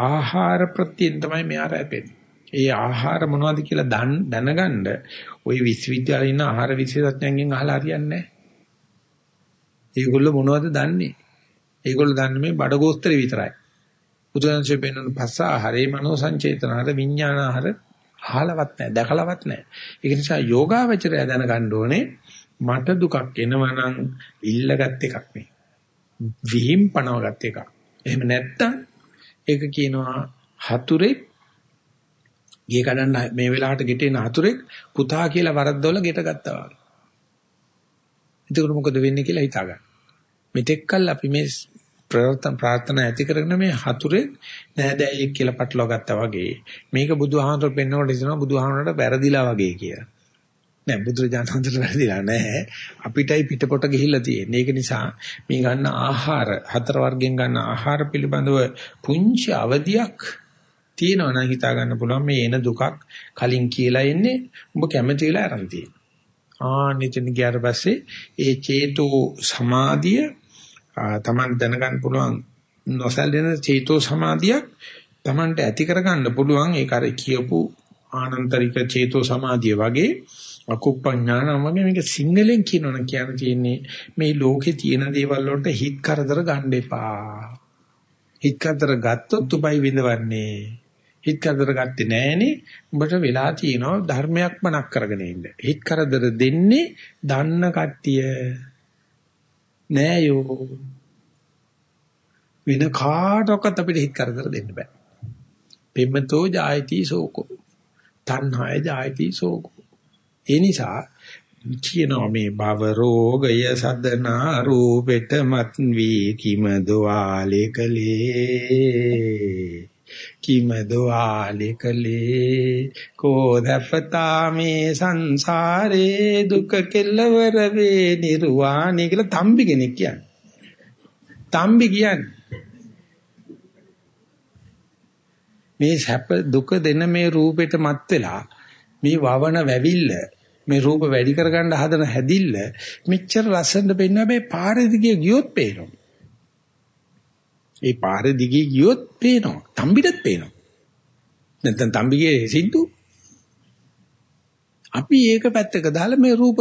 ආහාර ප්‍රත්‍යයෙන් තමයි මෙහා රැපෙන්නේ ඒ ආහාර මොනවද කියලා දැනගන්න ওই විශ්වවිද්‍යාලේ ඉන්න ආහාර විශේෂඥයන්ගෙන් අහලා හරියන්නේ නැහැ. ඒගොල්ලෝ මොනවද දන්නේ? ඒගොල්ලෝ දන්නේ මේ බඩගෝස්තරේ විතරයි. බුදුන්සේ පෙන්වන පස්ස ආහාරේ මනෝ සංචේතනාර විඥාන ආහාර අහලවත් නැහැ, දැකලවත් නැහැ. ඒක නිසා යෝගාවචරය දැනගන්න ඕනේ මට දුකක් එනවනම් ඉල්ලගත් එකක් නේ. විහිම් පනවගත් එකක්. එහෙම නැත්තම් ඒක කියනවා හතුරෙක් ගේ කඩන්න මේ වෙලාවට ගෙටේන හතුරෙක් පුතා කියලා වරද්දවල ගෙට ගත්තා වගේ. එතකොට මොකද වෙන්නේ කියලා හිතා ගන්න. මෙතෙක්කල් අපි මේ ප්‍රාර්ථනා ප්‍රාර්ථනා ඇති කරගෙන මේ හතුරේ නෑදෑයෙක් කියලා පටලවා ගත්තා වගේ. මේක බුදුහාමර පෙන්වනකොට ඉතනවා බුදුහාමරට වැරදිලා වගේ කියලා. නෑ බුදුරජාණන්තුට වැරදිලා නෑ. අපිටයි පිටපොට ගිහිල්ලා තියෙන්නේ. ඒක නිසා මේ ගන්න ආහාර හතර වර්ගයෙන් ගන්න ආහාර පිළිබඳව පුංචි අවධියක් තියෙනවා නම් හිතා ගන්න පුළුවන් මේ එන දුකක් කලින් කියලා එන්නේ ඔබ කැමති වෙලා අරන් තියෙනවා. ආනිතින් ගියාට පස්සේ ඒ චේතෝ සමාධිය Taman දැනගන්න පුළුවන් නොසැලෙන චේතෝ සමාධියක් Tamanට ඇති කරගන්න පුළුවන් ඒක අර කියපු ආනන්තරික චේතෝ සමාධිය වගේ අකුප්පඥානම වගේ මේක සිංහලෙන් කියනවනම් කියන්න තියෙන්නේ මේ ලෝකේ තියෙන දේවල් වලට හිත කරදර ගන්න එපා. හිත කරදර ගත්තොත් උපයි විඳවන්නේ. හිත කරදර ගත්තේ නෑනේ. උඹට වෙලා තියෙනවා ධර්මයක් මනක් කරගෙන ඉන්න. හිත කරදර දෙන්නේ දන්න කට්ටිය. නෑ යෝ. වෙන කාටවත් අපිට හිත කරදර දෙන්න බෑ. පෙම්මතෝ ජායති සෝකෝ. තණ්හාය ජායති සෝකෝ. ඒ නිසා කියනවා මේ භව රෝගය සදනා රූපෙට මත් වී කිම දවාලේකලේ කිමදෝ ආලිකලේ කෝදපතා මේ සංසාරේ දුක කෙලවර වේ නිර්වාණය කියලා තම්බි කෙනෙක් කියන්නේ. තම්බි කියන්නේ මේ සැප දුක දෙන මේ රූපෙට මත් වෙලා මේ වවන වැවිල්ල මේ රූප වැඩි කරගන්න හදන හැදිල්ල මෙච්චර ලස්සනට පෙන්වන්නේ හැබැයි පාරේ දිගේ ගියොත් පේනවා. ඒ පාර දිගේ ගියොත් පේනවා. තම්බිටත් පේනවා. නැත්නම් තම්බිගේ සින්දු. අපි ඒක පැත්තක දාලා මේ රූප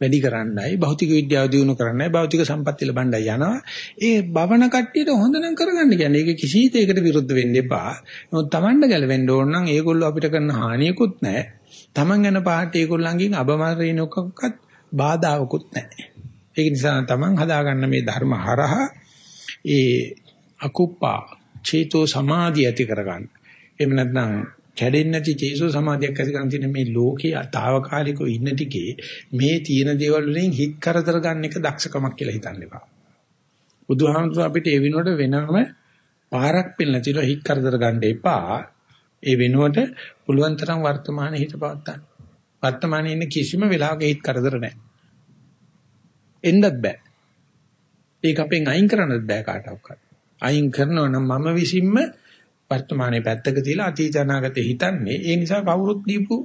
වැඩි කරන්නයි භෞතික විද්‍යාව දියුණු කරන්නයි භෞතික සම්පත්තිය ලබන්නයි යනවා. ඒ භවන කට්ටියට හොඳ නම් කරගන්න. කියන්නේ ඒක කිසි දෙයකට විරුද්ධ වෙන්න එපා. නමුත් Tamanne ගැලවෙන්න ඕන නම් ඒගොල්ලෝ අපිට කරන හානියකුත් නැහැ. Taman යන පාට ඒගොල්ලන්ගෙන් අබමරිනකක්වත් බාධාවකුත් නැහැ. ඒක නිසා තමන් හදාගන්න මේ ධර්ම හරහා ඒ අකුප්පා චේතෝ සමාධිය ඇති කරගන්න. එහෙම නැත්නම් කැඩෙන්නේ නැති චේතෝ සමාධියක් ඇති කරන් තියෙන මේ ලෝකේ අතාවකාලිකව ඉන්න ටිකේ මේ තියෙන දේවල් වලින් හිත කරදර ගන්න එක දක්ෂකමක් කියලා හිතන්න එපා. බුදුහාමුදුරුවෝ අපිට ඒ වෙනුවට වෙනම පාරක් පෙන්නලා තියෙනවා හිත කරදර ගන්න එපා. ඒ වෙනුවට පුළුවන් තරම් වර්තමානයේ හිත පවත්වා ගන්න. වර්තමානයේ ඉන්න කිසිම වෙලාවක හිත කරදර නැහැ. එන්නත් බෑ. ඒක අපෙන් අයින් කරන්නත් බෑ කාටවත්. අයින් කරනවා නම් මම විසින්ම වර්තමානයේ පැත්තක තියලා අතීත අනාගතේ හිතන්නේ. ඒ නිසා කවුරුත් දීපු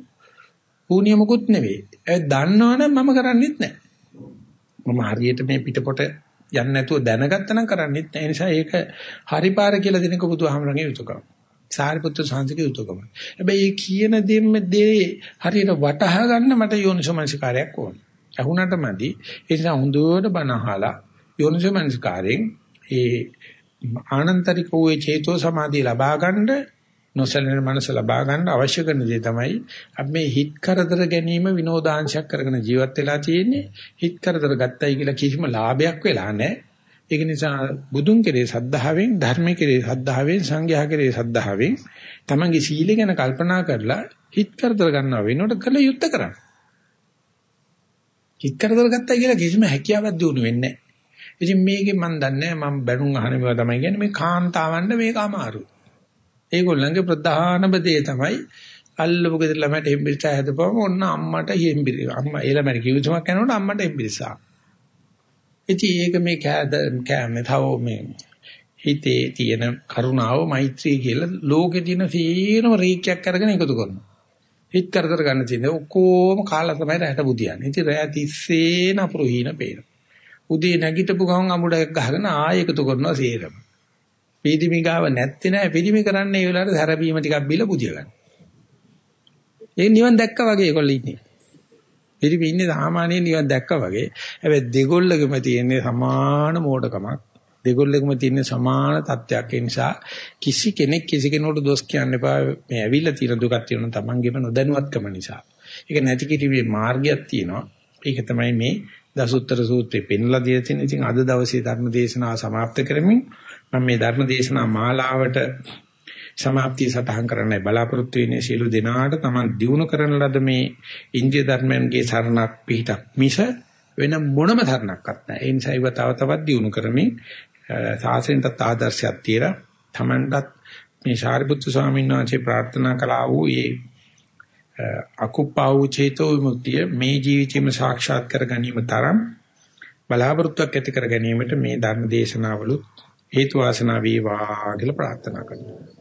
පුණ්‍යමකුත් නෙවෙයි. ඒ දන්නවනම් මම කරන්නේත් නැහැ. මම හරියට මේ පිටපොට යන්නේ නැතුව දැනගත්තා නම් කරන්නේත් නැහැ. ඒ නිසා ඒක හරිපාර කියලා දෙනක බුදුහාමරගේ යුතුයකම. සාරිපුත්‍ර සාන්තිගේ යුතුයකම. හැබැයි මේ කියන දෙන්න දේ හරියට වටහා ගන්න මට යෝනිසෝමනසිකාරයක් ඕනේ. අහුණට මදි. ඒ නිසා හොඳට බණ අහලා යෝනිසෝමනසිකාරයෙන් ඒ ආනන්තරික වූ චේතෝ සමාධිය ලබා ගන්න නොසලෙන මනස ලබා ගන්න අවශ්‍ය කරන දේ තමයි අපි මේ හිත කරදර ගැනීම විනෝදාංශයක් කරගෙන ජීවත් වෙලා තියෙන්නේ. හිත කරදර ගත්තයි කියලා කිසිම ලාභයක් වෙලා නැහැ. ඒක නිසා බුදුන් කෙරේ සද්ධාවෙන් ධර්ම කෙරේ සද්ධාවෙන් සංඝයා කෙරේ සද්ධාවෙන් තමන්ගේ සීලය ගැන කල්පනා කරලා හිත කරදර ගන්නවා වෙනකොට කළ යුත්තේ කරන්න. හිත කරදර ගත්තයි කියලා කිසිම හැකියාවක් දිනු වෙන්නේ නැහැ. ඉතින් මේකේ මම දන්නේ මම බැනුම් අහන මේවා තමයි කියන්නේ මේ කාන්තාවන්න මේක අමාරුයි. ඒගොල්ලන්ගේ ප්‍රධානම දේ තමයි අල්ලපු ගෙදර ළමයට හෙම්බිරිසා හැදපුවම ඔන්න අම්මට හෙම්බිරි අම්මා ඒ ළමයට කිව්වමක් කරනකොට අම්මට හෙම්බිරිසා. ඉතින් ඒක මේ කෑද කෑමේ තව මේ හිතේ තියෙන කරුණාව මෛත්‍රී කියලා ලෝකේ තියෙන සීරම රීක්යක් අරගෙන එකතු කරනවා. හිත කරදර ගන්න තියෙන ඔක්කොම කාලා තමයි රැට බුදියන්නේ. ඉතින් රැය තිස්සේ නපුරු හීන පේනවා. උදේ නැගිටපු ගමන් අමුඩයක් ගහගෙන ආයෙ එකතු කරනවා සේරම. පීඩිමි ගාව නැත්තේ නෑ පිළිමි කරන්නේ ඒ වෙලාවට හැරබීම ටිකක් බිල පුදිය ගන්න. ඒ නිවන් දැක්කා වගේ ඒගොල්ලෝ ඉන්නේ. පිළිමි ඉන්නේ සාමාන්‍ය නිවන් දැක්කා වගේ. හැබැයි දෙගොල්ලගෙම තියෙන සමාන මෝඩකමක්. දෙගොල්ලෙකම තියෙන සමාන තත්ත්වයක් ඒ නිසා කිසි කෙනෙක් කිසි කෙනෙකුට දොස් කියන්න එපා මේ ඇවිල්ලා තියෙන දුකක් තියෙනවා තමන්ගේම නොදැනුවත්කම නිසා. ඒක නැති කිරීමේ මාර්ගයක් තියෙනවා. ඒක තමයි මේ දසුත්තර සූත්‍රේ පෙන්ලා දීලා තියෙන. ඉතින් අද දවසේ ධර්ම දේශනාව સમાપ્ત කරමින් මම මේ ධර්ම දේශනා මාලාවට સમાප්තිය සටහන් කරන්නයි බලාපොරොත්තු වෙන්නේ. සියලු දෙනාට Taman දිනු කරන ලද මේ ඉන්දිය ධර්මයන්ගේ සරණක් පිහිටක් මිස වෙන මොනම ධර්මයක්වත් නැහැ. ඒ නිසා ඒව තව තවත් දිනු කරමින් සාසනයටත් ආදර්ශයක් තියලා Tamanටත් මේ ශාරිපුත්තු ස්වාමීන් වහන්සේ ප්‍රාර්ථනා කළා වූ මේ අකුප්පාවු චේතෝ විමුක්තිය මේ ජීවිතේම සාක්ෂාත් කර ගැනීම තරම් බලාපොරොත්තුවක් ඇති කර ගැනීමට මේ ධර්ම දේශනාවලුත් හේතු වාසනා වේවා කියලා ප්‍රාර්ථනා කරනවා.